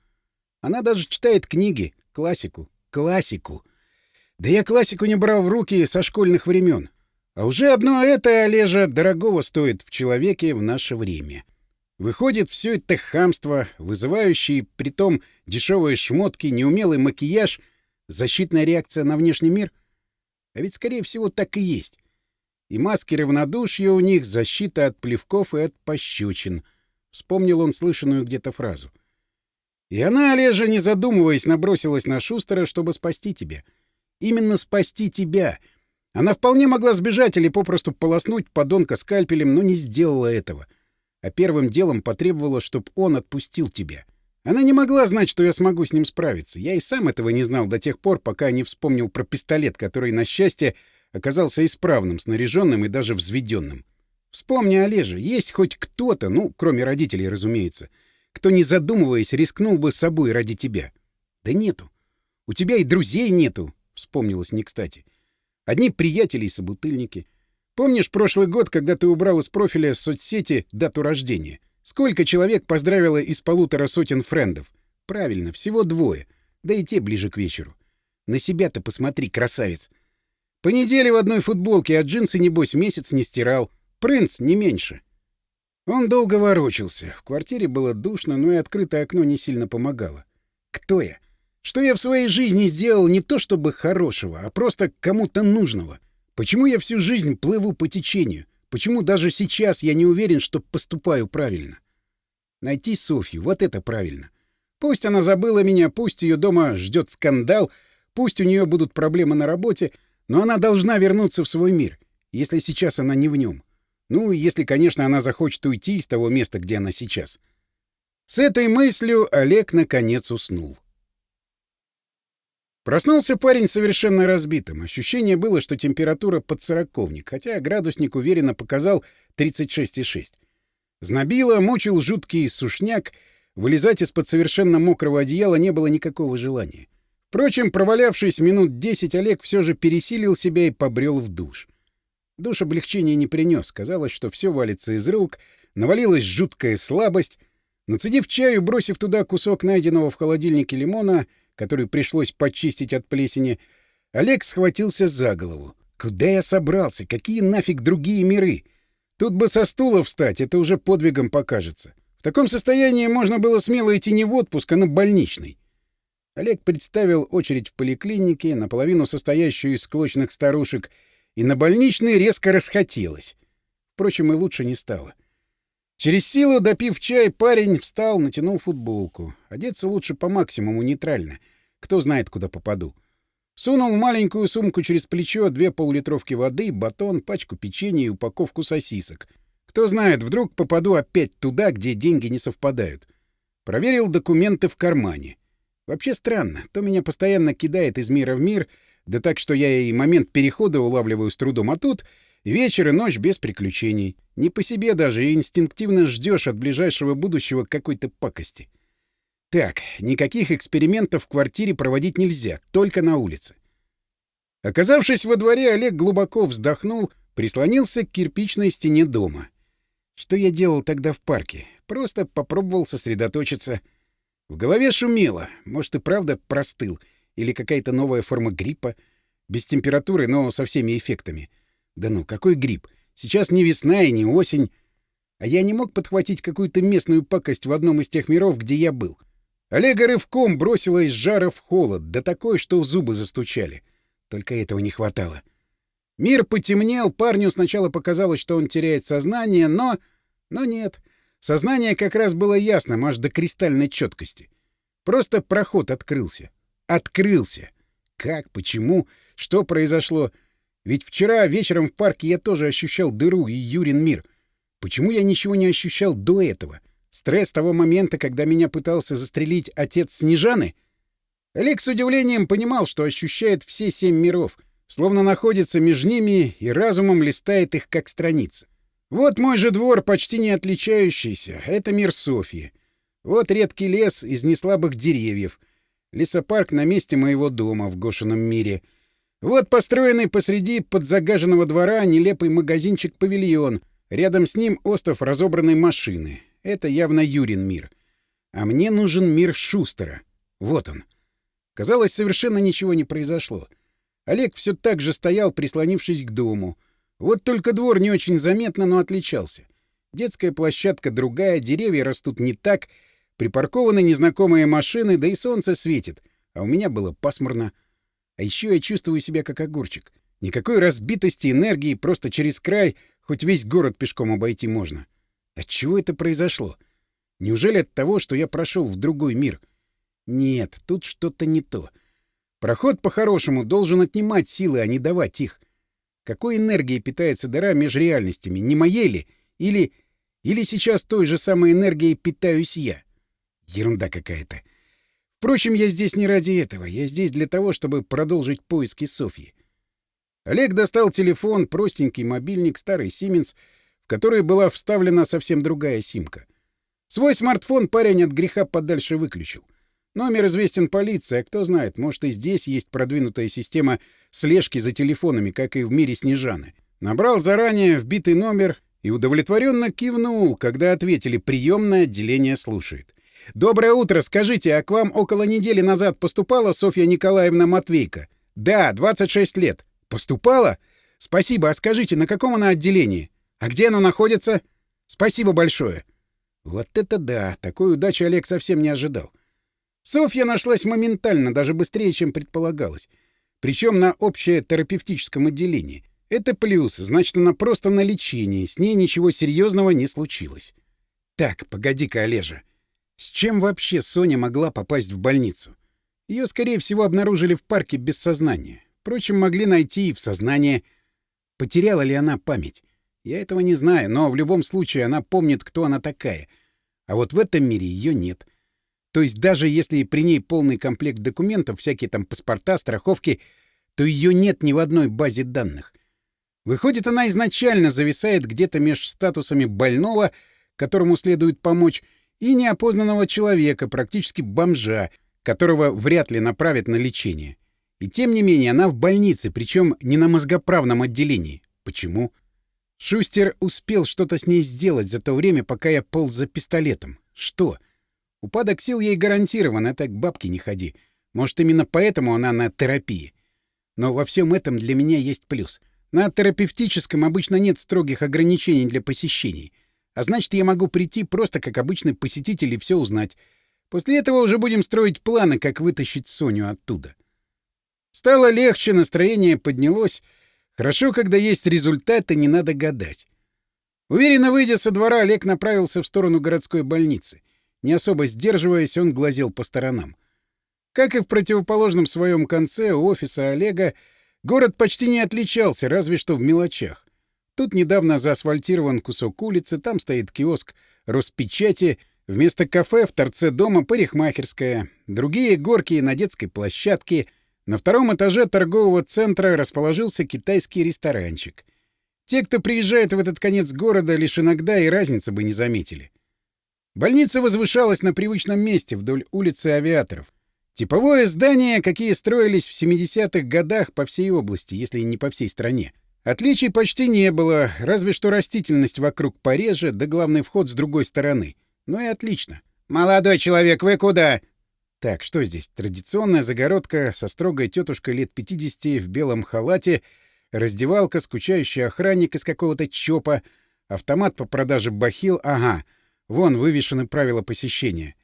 Она даже читает книги, классику, классику. Да я классику не брал в руки со школьных времен. А уже одно это, Олежа, дорогого стоит в человеке в наше время. Выходит, все это хамство, вызывающие притом дешевые шмотки, неумелый макияж, защитная реакция на внешний мир — а ведь, скорее всего, так и есть. И маски равнодушия у них — защита от плевков и от пощучин. Вспомнил он слышанную где-то фразу. И она, Олежа, не задумываясь, набросилась на Шустера, чтобы спасти тебя. Именно спасти тебя. Она вполне могла сбежать или попросту полоснуть подонка скальпелем, но не сделала этого. А первым делом потребовала, чтобы он отпустил тебя. — она не могла знать, что я смогу с ним справиться. Я и сам этого не знал до тех пор, пока не вспомнил про пистолет, который, на счастье, оказался исправным, снаряженным и даже взведенным. Вспомни, Олежа, есть хоть кто-то, ну, кроме родителей, разумеется, кто, не задумываясь, рискнул бы собой ради тебя. Да нету. У тебя и друзей нету, вспомнилось не кстати. Одни приятели и собутыльники. Помнишь прошлый год, когда ты убрал из профиля соцсети дату рождения? — Сколько человек поздравило из полутора сотен френдов? Правильно, всего двое. Да и те ближе к вечеру. На себя-то посмотри, красавец. По неделе в одной футболке, а джинсы, небось, месяц не стирал. Принц не меньше. Он долго ворочался. В квартире было душно, но и открытое окно не сильно помогало. Кто я? Что я в своей жизни сделал не то чтобы хорошего, а просто кому-то нужного? Почему я всю жизнь плыву по течению? Почему даже сейчас я не уверен, что поступаю правильно? Найти Софью — вот это правильно. Пусть она забыла меня, пусть ее дома ждет скандал, пусть у нее будут проблемы на работе, но она должна вернуться в свой мир, если сейчас она не в нем. Ну, если, конечно, она захочет уйти из того места, где она сейчас. С этой мыслью Олег наконец уснул. Проснулся парень совершенно разбитым. Ощущение было, что температура под сороковник, хотя градусник уверенно показал 36,6. Знобило, мучил жуткий сушняк, вылезать из-под совершенно мокрого одеяла не было никакого желания. Впрочем, провалявшись минут 10, Олег все же пересилил себя и побрел в душ. Душ облегчения не принес, казалось, что все валится из рук, навалилась жуткая слабость. Нацедив чаю, бросив туда кусок найденного в холодильнике лимона — которую пришлось почистить от плесени, Олег схватился за голову. «Куда я собрался? Какие нафиг другие миры? Тут бы со стула встать, это уже подвигом покажется. В таком состоянии можно было смело идти не в отпуск, а на больничный». Олег представил очередь в поликлинике, наполовину состоящую из склочных старушек, и на больничный резко расхотелось. Впрочем, и лучше не стало. Через силу, допив чай, парень встал, натянул футболку. Одеться лучше по максимуму нейтрально. Кто знает, куда попаду. Сунул в маленькую сумку через плечо две полулитровки воды, батон, пачку печенья и упаковку сосисок. Кто знает, вдруг попаду опять туда, где деньги не совпадают. Проверил документы в кармане. Вообще странно, то меня постоянно кидает из мира в мир, да так, что я и момент перехода улавливаю с трудом, а тут Вечер, и ночь без приключений. Не по себе даже, и инстинктивно ждешь от ближайшего будущего какой-то пакости. Так, никаких экспериментов в квартире проводить нельзя, только на улице. Оказавшись во дворе, Олег глубоко вздохнул, прислонился к кирпичной стене дома. Что я делал тогда в парке? Просто попробовал сосредоточиться. В голове шумело, может и правда простыл, или какая-то новая форма гриппа, без температуры, но со всеми эффектами — да ну, какой грипп? Сейчас не весна и не осень. А я не мог подхватить какую-то местную пакость в одном из тех миров, где я был. Олега рывком бросила из жара в холод, да такой, что зубы застучали. Только этого не хватало. Мир потемнел, парню сначала показалось, что он теряет сознание, но... Но нет. Сознание как раз было ясно, аж до кристальной четкости. Просто проход открылся. Открылся. Как, почему, что произошло, ведь вчера вечером в парке я тоже ощущал дыру и Юрин мир. Почему я ничего не ощущал до этого? Стресс того момента, когда меня пытался застрелить отец Снежаны? Олег с удивлением понимал, что ощущает все семь миров, словно находится между ними и разумом листает их как страницы. Вот мой же двор, почти не отличающийся, это мир Софьи. Вот редкий лес из неслабых деревьев. Лесопарк на месте моего дома в Гошином мире — вот построенный посреди подзагаженного двора нелепый магазинчик-павильон. Рядом с ним остов разобранной машины. Это явно Юрин мир. А мне нужен мир Шустера. Вот он. Казалось, совершенно ничего не произошло. Олег все так же стоял, прислонившись к дому. Вот только двор не очень заметно, но отличался. Детская площадка другая, деревья растут не так, припаркованы незнакомые машины, да и солнце светит, а у меня было пасмурно. А еще я чувствую себя как огурчик. Никакой разбитости, энергии, просто через край, хоть весь город пешком обойти можно. От чего это произошло? Неужели от того, что я прошел в другой мир? Нет, тут что-то не то. Проход, по-хорошему, должен отнимать силы, а не давать их. Какой энергией питается дыра между реальностями? Не моей ли? Или... Или сейчас той же самой энергией питаюсь я? Ерунда какая-то. Впрочем, я здесь не ради этого. Я здесь для того, чтобы продолжить поиски Софьи. Олег достал телефон, простенький мобильник, старый Siemens, в который была вставлена совсем другая симка. Свой смартфон парень от греха подальше выключил. Номер известен полиции, а кто знает, может и здесь есть продвинутая система слежки за телефонами, как и в мире Снежаны. Набрал заранее вбитый номер и удовлетворенно кивнул, когда ответили «приемное отделение слушает». «Доброе утро! Скажите, а к вам около недели назад поступала Софья Николаевна Матвейка?» «Да, 26 лет». «Поступала?» «Спасибо, а скажите, на каком она отделении? А где она находится?» «Спасибо большое». «Вот это да! Такой удачи Олег совсем не ожидал». Софья нашлась моментально, даже быстрее, чем предполагалось. Причем на общее терапевтическом отделении. Это плюс, значит, она просто на лечении, с ней ничего серьезного не случилось. «Так, погоди-ка, Олежа». С чем вообще Соня могла попасть в больницу? Ее, скорее всего, обнаружили в парке без сознания. Впрочем, могли найти и в сознании. Потеряла ли она память? Я этого не знаю, но в любом случае она помнит, кто она такая. А вот в этом мире ее нет. То есть даже если при ней полный комплект документов, всякие там паспорта, страховки, то ее нет ни в одной базе данных. Выходит, она изначально зависает где-то между статусами больного, которому следует помочь, и неопознанного человека, практически бомжа, которого вряд ли направят на лечение. И тем не менее она в больнице, причем не на мозгоправном отделении. Почему? Шустер успел что-то с ней сделать за то время, пока я полз за пистолетом. Что? Упадок сил ей гарантирован, а так бабки не ходи. Может, именно поэтому она на терапии. Но во всем этом для меня есть плюс. На терапевтическом обычно нет строгих ограничений для посещений — а значит, я могу прийти просто как обычный посетитель и все узнать. После этого уже будем строить планы, как вытащить Соню оттуда. Стало легче, настроение поднялось. Хорошо, когда есть результаты, не надо гадать. Уверенно выйдя со двора, Олег направился в сторону городской больницы. Не особо сдерживаясь, он глазел по сторонам. Как и в противоположном своем конце у офиса Олега, город почти не отличался, разве что в мелочах. Тут недавно заасфальтирован кусок улицы, там стоит киоск Роспечати, вместо кафе в торце дома парикмахерская, другие горки на детской площадке. На втором этаже торгового центра расположился китайский ресторанчик. Те, кто приезжает в этот конец города, лишь иногда и разницы бы не заметили. Больница возвышалась на привычном месте вдоль улицы авиаторов. Типовое здание, какие строились в 70-х годах по всей области, если не по всей стране. Отличий почти не было, разве что растительность вокруг пореже, да главный вход с другой стороны. Ну и отлично. «Молодой человек, вы куда?» Так, что здесь? Традиционная загородка со строгой тетушкой лет 50 в белом халате, раздевалка, скучающий охранник из какого-то ЧОПа, автомат по продаже бахил, ага. Вон вывешены правила посещения.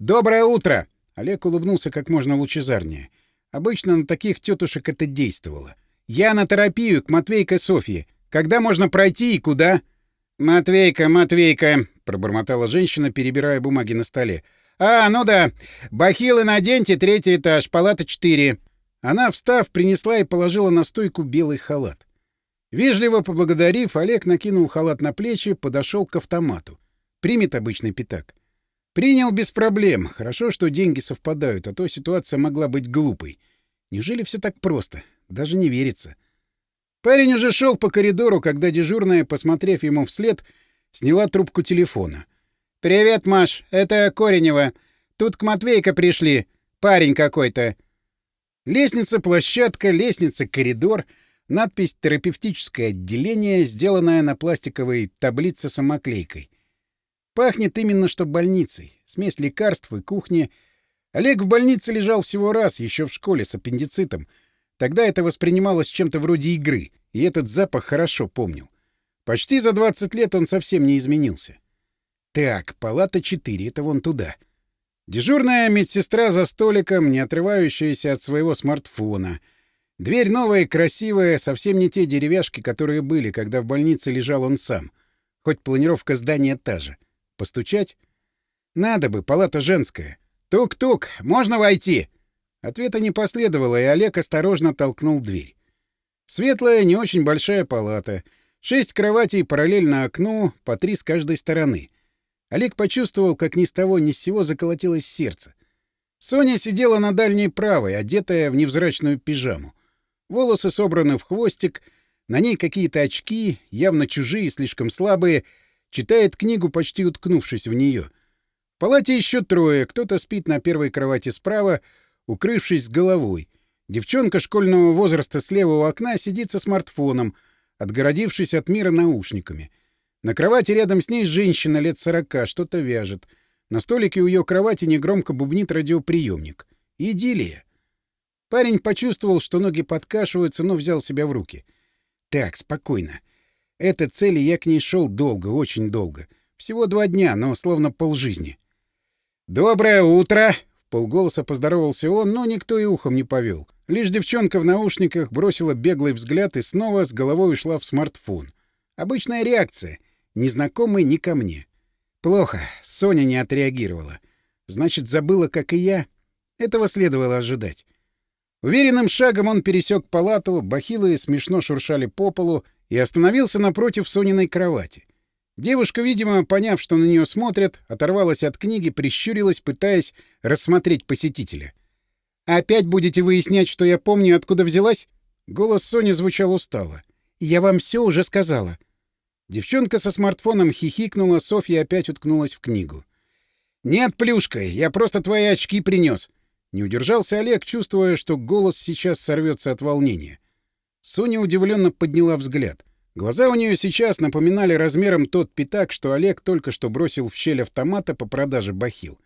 «Доброе утро!» Олег улыбнулся как можно лучезарнее. Обычно на таких тетушек это действовало. Я на терапию к Матвейка Софье. Когда можно пройти и куда?» «Матвейка, Матвейка», — пробормотала женщина, перебирая бумаги на столе. «А, ну да. Бахилы наденьте, третий этаж, палата 4». Она, встав, принесла и положила на стойку белый халат. Вежливо поблагодарив, Олег накинул халат на плечи, подошел к автомату. Примет обычный пятак. Принял без проблем. Хорошо, что деньги совпадают, а то ситуация могла быть глупой. Неужели все так просто? Даже не верится. Парень уже шел по коридору, когда дежурная, посмотрев ему вслед, сняла трубку телефона. «Привет, Маш, это Коренева. Тут к Матвейка пришли. Парень какой-то». Лестница, площадка, лестница, коридор, надпись «Терапевтическое отделение», сделанная на пластиковой таблице самоклейкой. Пахнет именно что больницей, смесь лекарств и кухни. Олег в больнице лежал всего раз, еще в школе, с аппендицитом — Тогда это воспринималось чем-то вроде игры, и этот запах хорошо помнил. Почти за 20 лет он совсем не изменился. Так, палата 4, это вон туда. Дежурная медсестра за столиком, не отрывающаяся от своего смартфона. Дверь новая, красивая, совсем не те деревяшки, которые были, когда в больнице лежал он сам. Хоть планировка здания та же. Постучать? Надо бы, палата женская. Тук-тук, можно войти? Ответа не последовало, и Олег осторожно толкнул дверь. Светлая, не очень большая палата. Шесть кроватей параллельно окну, по три с каждой стороны. Олег почувствовал, как ни с того ни с сего заколотилось сердце. Соня сидела на дальней правой, одетая в невзрачную пижаму. Волосы собраны в хвостик, на ней какие-то очки, явно чужие, слишком слабые, читает книгу, почти уткнувшись в нее. В палате еще трое, кто-то спит на первой кровати справа, укрывшись с головой. Девчонка школьного возраста с левого окна сидит со смартфоном, отгородившись от мира наушниками. На кровати рядом с ней женщина лет сорока что-то вяжет. На столике у ее кровати негромко бубнит радиоприемник. Идиллия. Парень почувствовал, что ноги подкашиваются, но взял себя в руки. «Так, спокойно. Это цели я к ней шел долго, очень долго. Всего два дня, но словно полжизни». «Доброе утро!» полголоса поздоровался он, но никто и ухом не повел. Лишь девчонка в наушниках бросила беглый взгляд и снова с головой ушла в смартфон. Обычная реакция. Незнакомый не ко мне. Плохо. Соня не отреагировала. Значит, забыла, как и я. Этого следовало ожидать. Уверенным шагом он пересек палату, бахилы смешно шуршали по полу и остановился напротив Сониной кровати — Девушка, видимо, поняв, что на нее смотрят, оторвалась от книги, прищурилась, пытаясь рассмотреть посетителя. «Опять будете выяснять, что я помню, откуда взялась?» Голос Сони звучал устало. «Я вам все уже сказала». Девчонка со смартфоном хихикнула, Софья опять уткнулась в книгу. «Нет, Плюшка, я просто твои очки принес. Не удержался Олег, чувствуя, что голос сейчас сорвется от волнения. Соня удивленно подняла взгляд — Глаза у нее сейчас напоминали размером тот пятак, что Олег только что бросил в щель автомата по продаже бахил.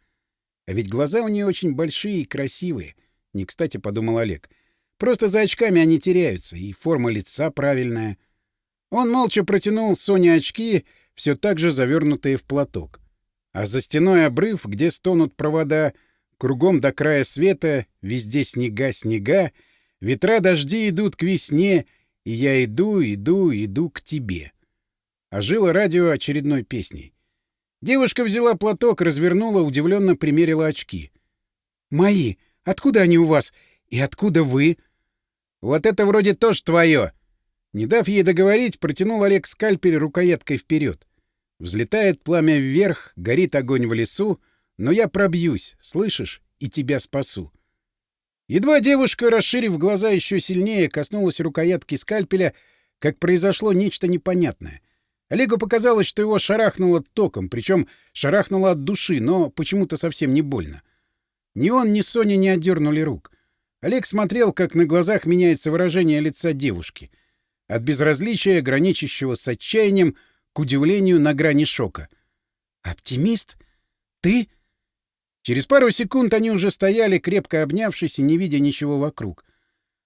А ведь глаза у нее очень большие и красивые. Не кстати, подумал Олег. Просто за очками они теряются, и форма лица правильная. Он молча протянул Соне очки, все так же завернутые в платок. А за стеной обрыв, где стонут провода, кругом до края света, везде снега-снега, ветра дожди идут к весне — и я иду, иду, иду к тебе. А жило радио очередной песней. Девушка взяла платок, развернула, удивленно примерила очки. «Мои! Откуда они у вас? И откуда вы?» «Вот это вроде тоже твое!» Не дав ей договорить, протянул Олег скальпель рукояткой вперед. Взлетает пламя вверх, горит огонь в лесу, но я пробьюсь, слышишь, и тебя спасу. Едва девушка, расширив глаза еще сильнее, коснулась рукоятки скальпеля, как произошло нечто непонятное. Олегу показалось, что его шарахнуло током, причем шарахнуло от души, но почему-то совсем не больно. Ни он, ни Соня не отдернули рук. Олег смотрел, как на глазах меняется выражение лица девушки. От безразличия, граничащего с отчаянием, к удивлению на грани шока. «Оптимист? Ты?» Через пару секунд они уже стояли, крепко обнявшись и не видя ничего вокруг.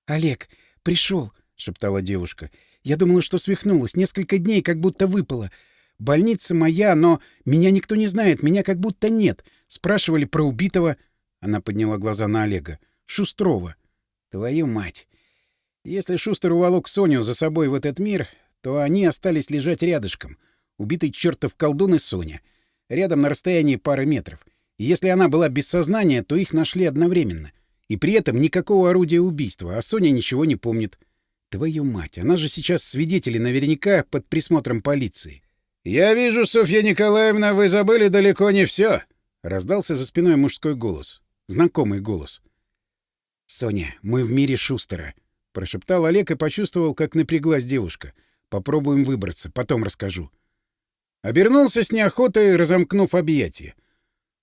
«Олег, пришел!» — шептала девушка. «Я думала, что свихнулась. Несколько дней как будто выпало. Больница моя, но меня никто не знает, меня как будто нет. Спрашивали про убитого...» Она подняла глаза на Олега. «Шустрова». «Твою мать!» Если Шустер уволок Соню за собой в этот мир, то они остались лежать рядышком. Убитый чертов колдун и Соня. Рядом на расстоянии пары метров. И если она была без сознания, то их нашли одновременно. И при этом никакого орудия убийства, а Соня ничего не помнит. Твою мать, она же сейчас свидетели наверняка под присмотром полиции. «Я вижу, Софья Николаевна, вы забыли далеко не все. раздался за спиной мужской голос. Знакомый голос. «Соня, мы в мире Шустера», — прошептал Олег и почувствовал, как напряглась девушка. «Попробуем выбраться, потом расскажу». Обернулся с неохотой, разомкнув объятия.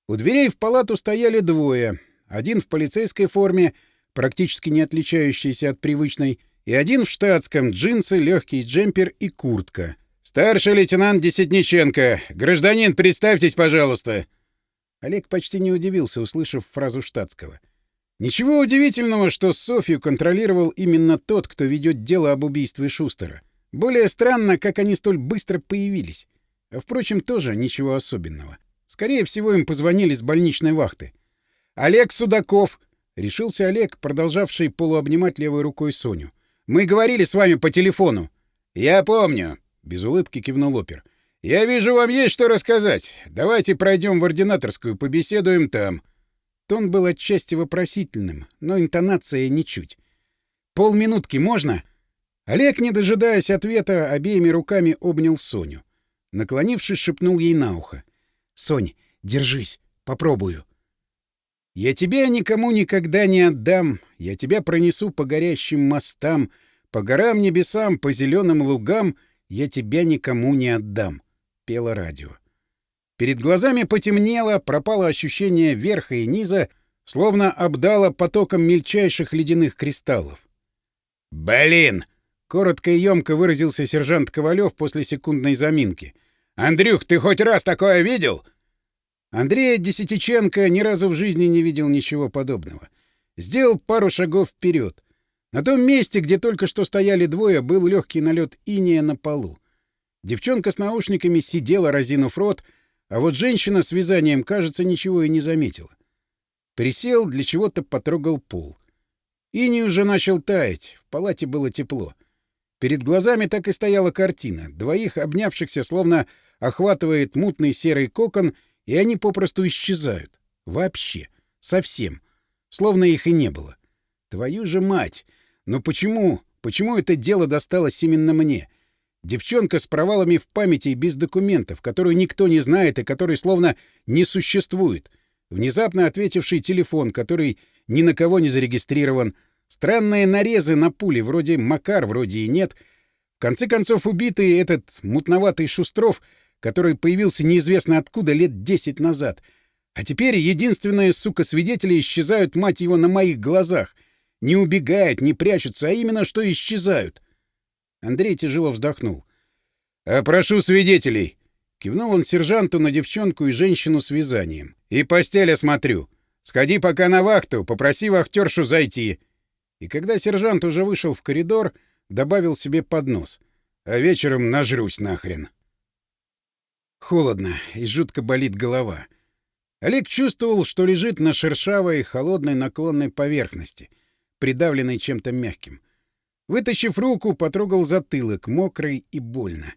У дверей в палату стояли двое. Один в полицейской форме, практически не отличающийся от привычной, и один в штатском, джинсы, легкий джемпер и куртка. «Старший лейтенант Десятниченко! Гражданин, представьтесь, пожалуйста!» Олег почти не удивился, услышав фразу штатского. Ничего удивительного, что Софью контролировал именно тот, кто ведет дело об убийстве Шустера. Более странно, как они столь быстро появились. А, впрочем, тоже ничего особенного. Скорее всего, им позвонили с больничной вахты. «Олег Судаков!» — решился Олег, продолжавший полуобнимать левой рукой Соню. «Мы говорили с вами по телефону». «Я помню», — без улыбки кивнул опер. «Я вижу, вам есть что рассказать. Давайте пройдем в ординаторскую, побеседуем там». Тон был отчасти вопросительным, но интонация ничуть. «Полминутки можно?» Олег, не дожидаясь ответа, обеими руками обнял Соню. Наклонившись, шепнул ей на ухо. Сонь, держись, попробую. Я тебя никому никогда не отдам, я тебя пронесу по горящим мостам, по горам небесам, по зеленым лугам, я тебя никому не отдам, пело радио. Перед глазами потемнело, пропало ощущение верха и низа, словно обдало потоком мельчайших ледяных кристаллов. «Блин!» — коротко и емко выразился сержант Ковалев после секундной заминки — «Андрюх, ты хоть раз такое видел?» Андрей Десятиченко ни разу в жизни не видел ничего подобного. Сделал пару шагов вперед. На том месте, где только что стояли двое, был легкий налет иния на полу. Девчонка с наушниками сидела, разинув рот, а вот женщина с вязанием, кажется, ничего и не заметила. Присел, для чего-то потрогал пол. Иний уже начал таять, в палате было тепло. Перед глазами так и стояла картина, двоих обнявшихся, словно охватывает мутный серый кокон, и они попросту исчезают. Вообще. Совсем. Словно их и не было. Твою же мать! Но почему... Почему это дело досталось именно мне? Девчонка с провалами в памяти и без документов, которую никто не знает и которой словно не существует. Внезапно ответивший телефон, который ни на кого не зарегистрирован. Странные нарезы на пули, вроде Макар, вроде и нет. В конце концов, убитый этот мутноватый Шустров — который появился неизвестно откуда лет 10 назад. А теперь единственные, сука, свидетели исчезают, мать его, на моих глазах. Не убегают, не прячутся, а именно что исчезают. Андрей тяжело вздохнул. «А прошу свидетелей!» Кивнул он сержанту на девчонку и женщину с вязанием. «И постель осмотрю. Сходи пока на вахту, попроси вахтершу зайти». И когда сержант уже вышел в коридор, добавил себе поднос. «А вечером нажрусь нахрен». Холодно и жутко болит голова. Олег чувствовал, что лежит на шершавой, холодной наклонной поверхности, придавленной чем-то мягким. Вытащив руку, потрогал затылок, мокрый и больно.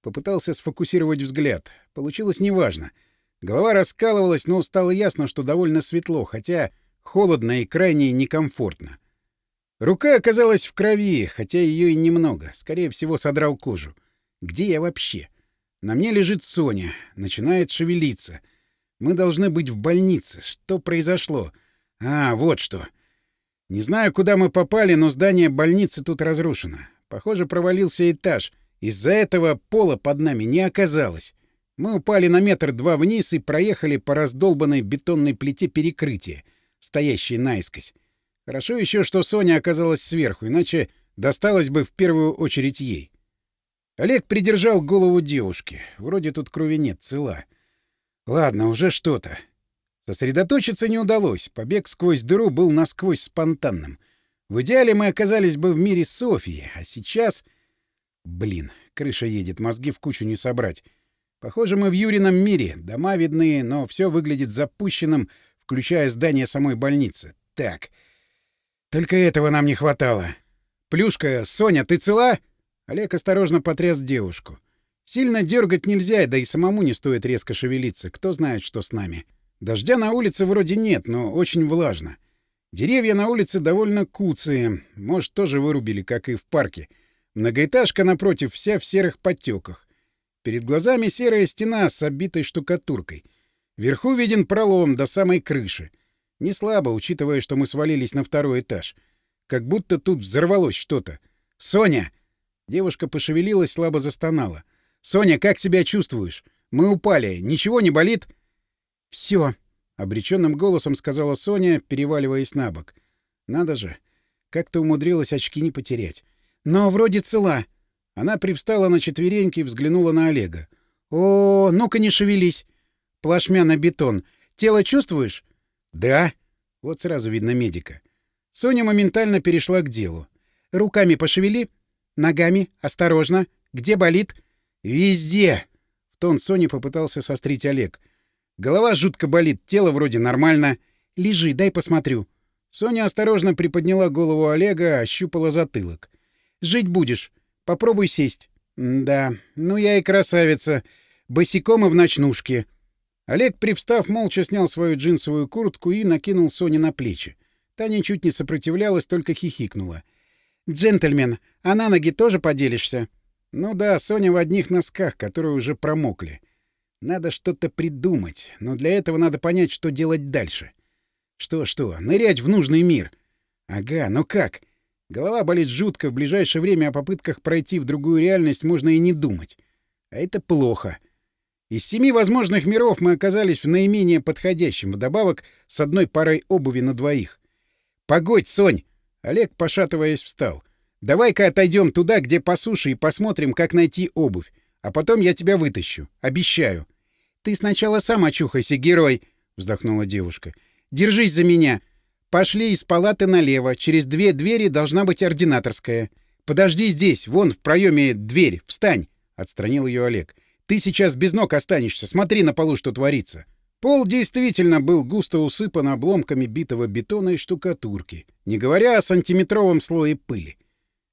Попытался сфокусировать взгляд. Получилось неважно. Голова раскалывалась, но стало ясно, что довольно светло, хотя холодно и крайне некомфортно. Рука оказалась в крови, хотя ее и немного. Скорее всего, содрал кожу. Где я вообще? На мне лежит Соня, начинает шевелиться. Мы должны быть в больнице. Что произошло? А, вот что. Не знаю, куда мы попали, но здание больницы тут разрушено. Похоже, провалился этаж. Из-за этого пола под нами не оказалось. Мы упали на метр-два вниз и проехали по раздолбанной бетонной плите перекрытия, стоящей наискось. Хорошо еще, что Соня оказалась сверху, иначе досталось бы в первую очередь ей. Олег придержал голову девушки. Вроде тут крови нет, цела. Ладно, уже что-то. Сосредоточиться не удалось. Побег сквозь дыру был насквозь спонтанным. В идеале мы оказались бы в мире Софьи, а сейчас... Блин, крыша едет, мозги в кучу не собрать. Похоже, мы в Юрином мире. Дома видны, но все выглядит запущенным, включая здание самой больницы. Так. Только этого нам не хватало. «Плюшка, Соня, ты цела?» Олег осторожно потряс девушку. Сильно дергать нельзя, да и самому не стоит резко шевелиться. Кто знает, что с нами. Дождя на улице вроде нет, но очень влажно. Деревья на улице довольно куцые. Может, тоже вырубили, как и в парке. Многоэтажка напротив вся в серых подтеках. Перед глазами серая стена с оббитой штукатуркой. Вверху виден пролом до самой крыши. Не слабо, учитывая, что мы свалились на второй этаж. Как будто тут взорвалось что-то. «Соня!» Девушка пошевелилась, слабо застонала. «Соня, как себя чувствуешь? Мы упали. Ничего не болит?» «Всё», — обречённым голосом сказала Соня, переваливаясь на бок. «Надо же. Как ты умудрилась очки не потерять?» «Но вроде цела». Она привстала на четвереньки и взглянула на Олега. «О, ну-ка не шевелись!» «Плашмя на бетон. Тело чувствуешь?» «Да». Вот сразу видно медика. Соня моментально перешла к делу. «Руками пошевели?» Ногами. Осторожно. Где болит?» «Везде!» — в тон Сони попытался сострить Олег. «Голова жутко болит, тело вроде нормально. Лежи, дай посмотрю». Соня осторожно приподняла голову Олега, ощупала затылок. «Жить будешь. Попробуй сесть». «Да, ну я и красавица. Босиком и в ночнушке». Олег, привстав, молча снял свою джинсовую куртку и накинул Соне на плечи. Таня чуть не сопротивлялась, только хихикнула. — Джентльмен, а на ноги тоже поделишься? Ну да, Соня в одних носках, которые уже промокли. Надо что-то придумать, но для этого надо понять, что делать дальше. Что-что, нырять в нужный мир. Ага, но как? Голова болит жутко, в ближайшее время о попытках пройти в другую реальность можно и не думать. А это плохо. Из семи возможных миров мы оказались в наименее подходящем, вдобавок с одной парой обуви на двоих. «Погодь, Сонь!» Олег, пошатываясь, встал. «Давай-ка отойдем туда, где по суше, и посмотрим, как найти обувь. А потом я тебя вытащу. Обещаю». «Ты сначала сам очухайся, герой!» — вздохнула девушка. «Держись за меня. Пошли из палаты налево. Через две двери должна быть ординаторская. Подожди здесь, вон в проеме дверь. Встань!» — отстранил ее Олег. «Ты сейчас без ног останешься. Смотри на полу, что творится». Пол действительно был густо усыпан обломками битого бетона и штукатурки, не говоря о сантиметровом слое пыли.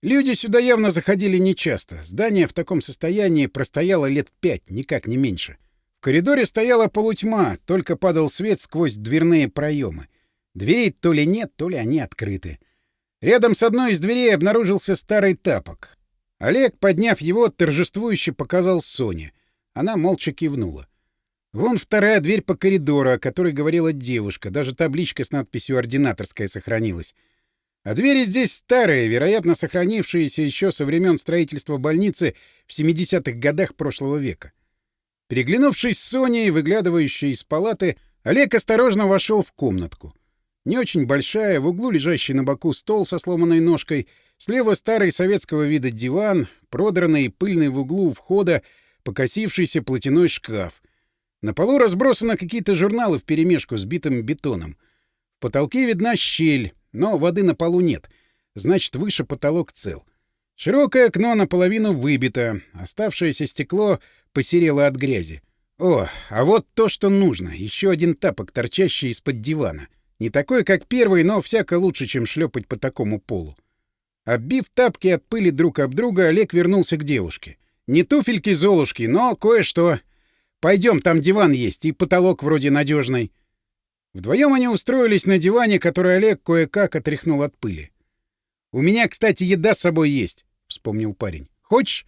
Люди сюда явно заходили нечасто. Здание в таком состоянии простояло лет пять, никак не меньше. В коридоре стояла полутьма, только падал свет сквозь дверные проемы. Дверей то ли нет, то ли они открыты. Рядом с одной из дверей обнаружился старый тапок. Олег, подняв его, торжествующе показал Соне. Она молча кивнула. Вон вторая дверь по коридору, о которой говорила девушка. Даже табличка с надписью «Ординаторская» сохранилась. А двери здесь старые, вероятно, сохранившиеся еще со времен строительства больницы в 70-х годах прошлого века. Переглянувшись с Соней, выглядывающей из палаты, Олег осторожно вошел в комнатку. Не очень большая, в углу лежащий на боку стол со сломанной ножкой, слева старый советского вида диван, продранный и пыльный в углу у входа покосившийся платяной шкаф — на полу разбросаны какие-то журналы вперемешку с битым бетоном. В потолке видна щель, но воды на полу нет. Значит, выше потолок цел. Широкое окно наполовину выбито, оставшееся стекло посерело от грязи. О, а вот то, что нужно. Еще один тапок, торчащий из-под дивана. Не такой, как первый, но всяко лучше, чем шлепать по такому полу. Оббив тапки от пыли друг об друга, Олег вернулся к девушке. Не туфельки Золушки, но кое-что. Пойдем, там диван есть, и потолок вроде надежный. Вдвоем они устроились на диване, который Олег кое-как отряхнул от пыли. «У меня, кстати, еда с собой есть», — вспомнил парень. «Хочешь?»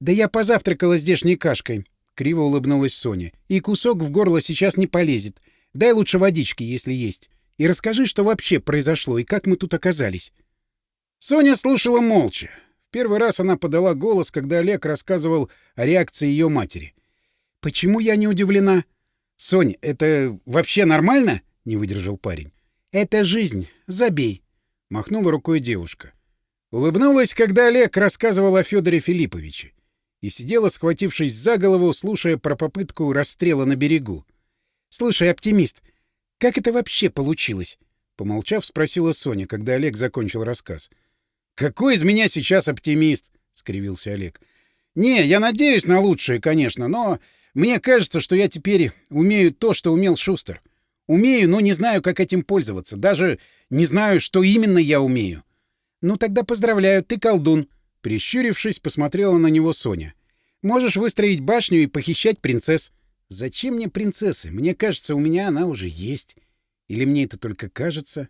«Да я позавтракала здешней кашкой», — криво улыбнулась Соня. «И кусок в горло сейчас не полезет. Дай лучше водички, если есть. И расскажи, что вообще произошло и как мы тут оказались». Соня слушала молча. В первый раз она подала голос, когда Олег рассказывал о реакции ее матери. Почему я не удивлена? Соня? это вообще нормально? Не выдержал парень. Это жизнь. Забей. Махнула рукой девушка. Улыбнулась, когда Олег рассказывал о Федоре Филипповиче. И сидела, схватившись за голову, слушая про попытку расстрела на берегу. «Слушай, оптимист, как это вообще получилось?» Помолчав, спросила Соня, когда Олег закончил рассказ. «Какой из меня сейчас оптимист?» — скривился Олег. «Не, я надеюсь на лучшее, конечно, но мне кажется, что я теперь умею то, что умел Шустер. Умею, но не знаю, как этим пользоваться. Даже не знаю, что именно я умею. Ну тогда поздравляю, ты колдун. Прищурившись, посмотрела на него Соня. Можешь выстроить башню и похищать принцесс. Зачем мне принцессы? Мне кажется, у меня она уже есть. Или мне это только кажется?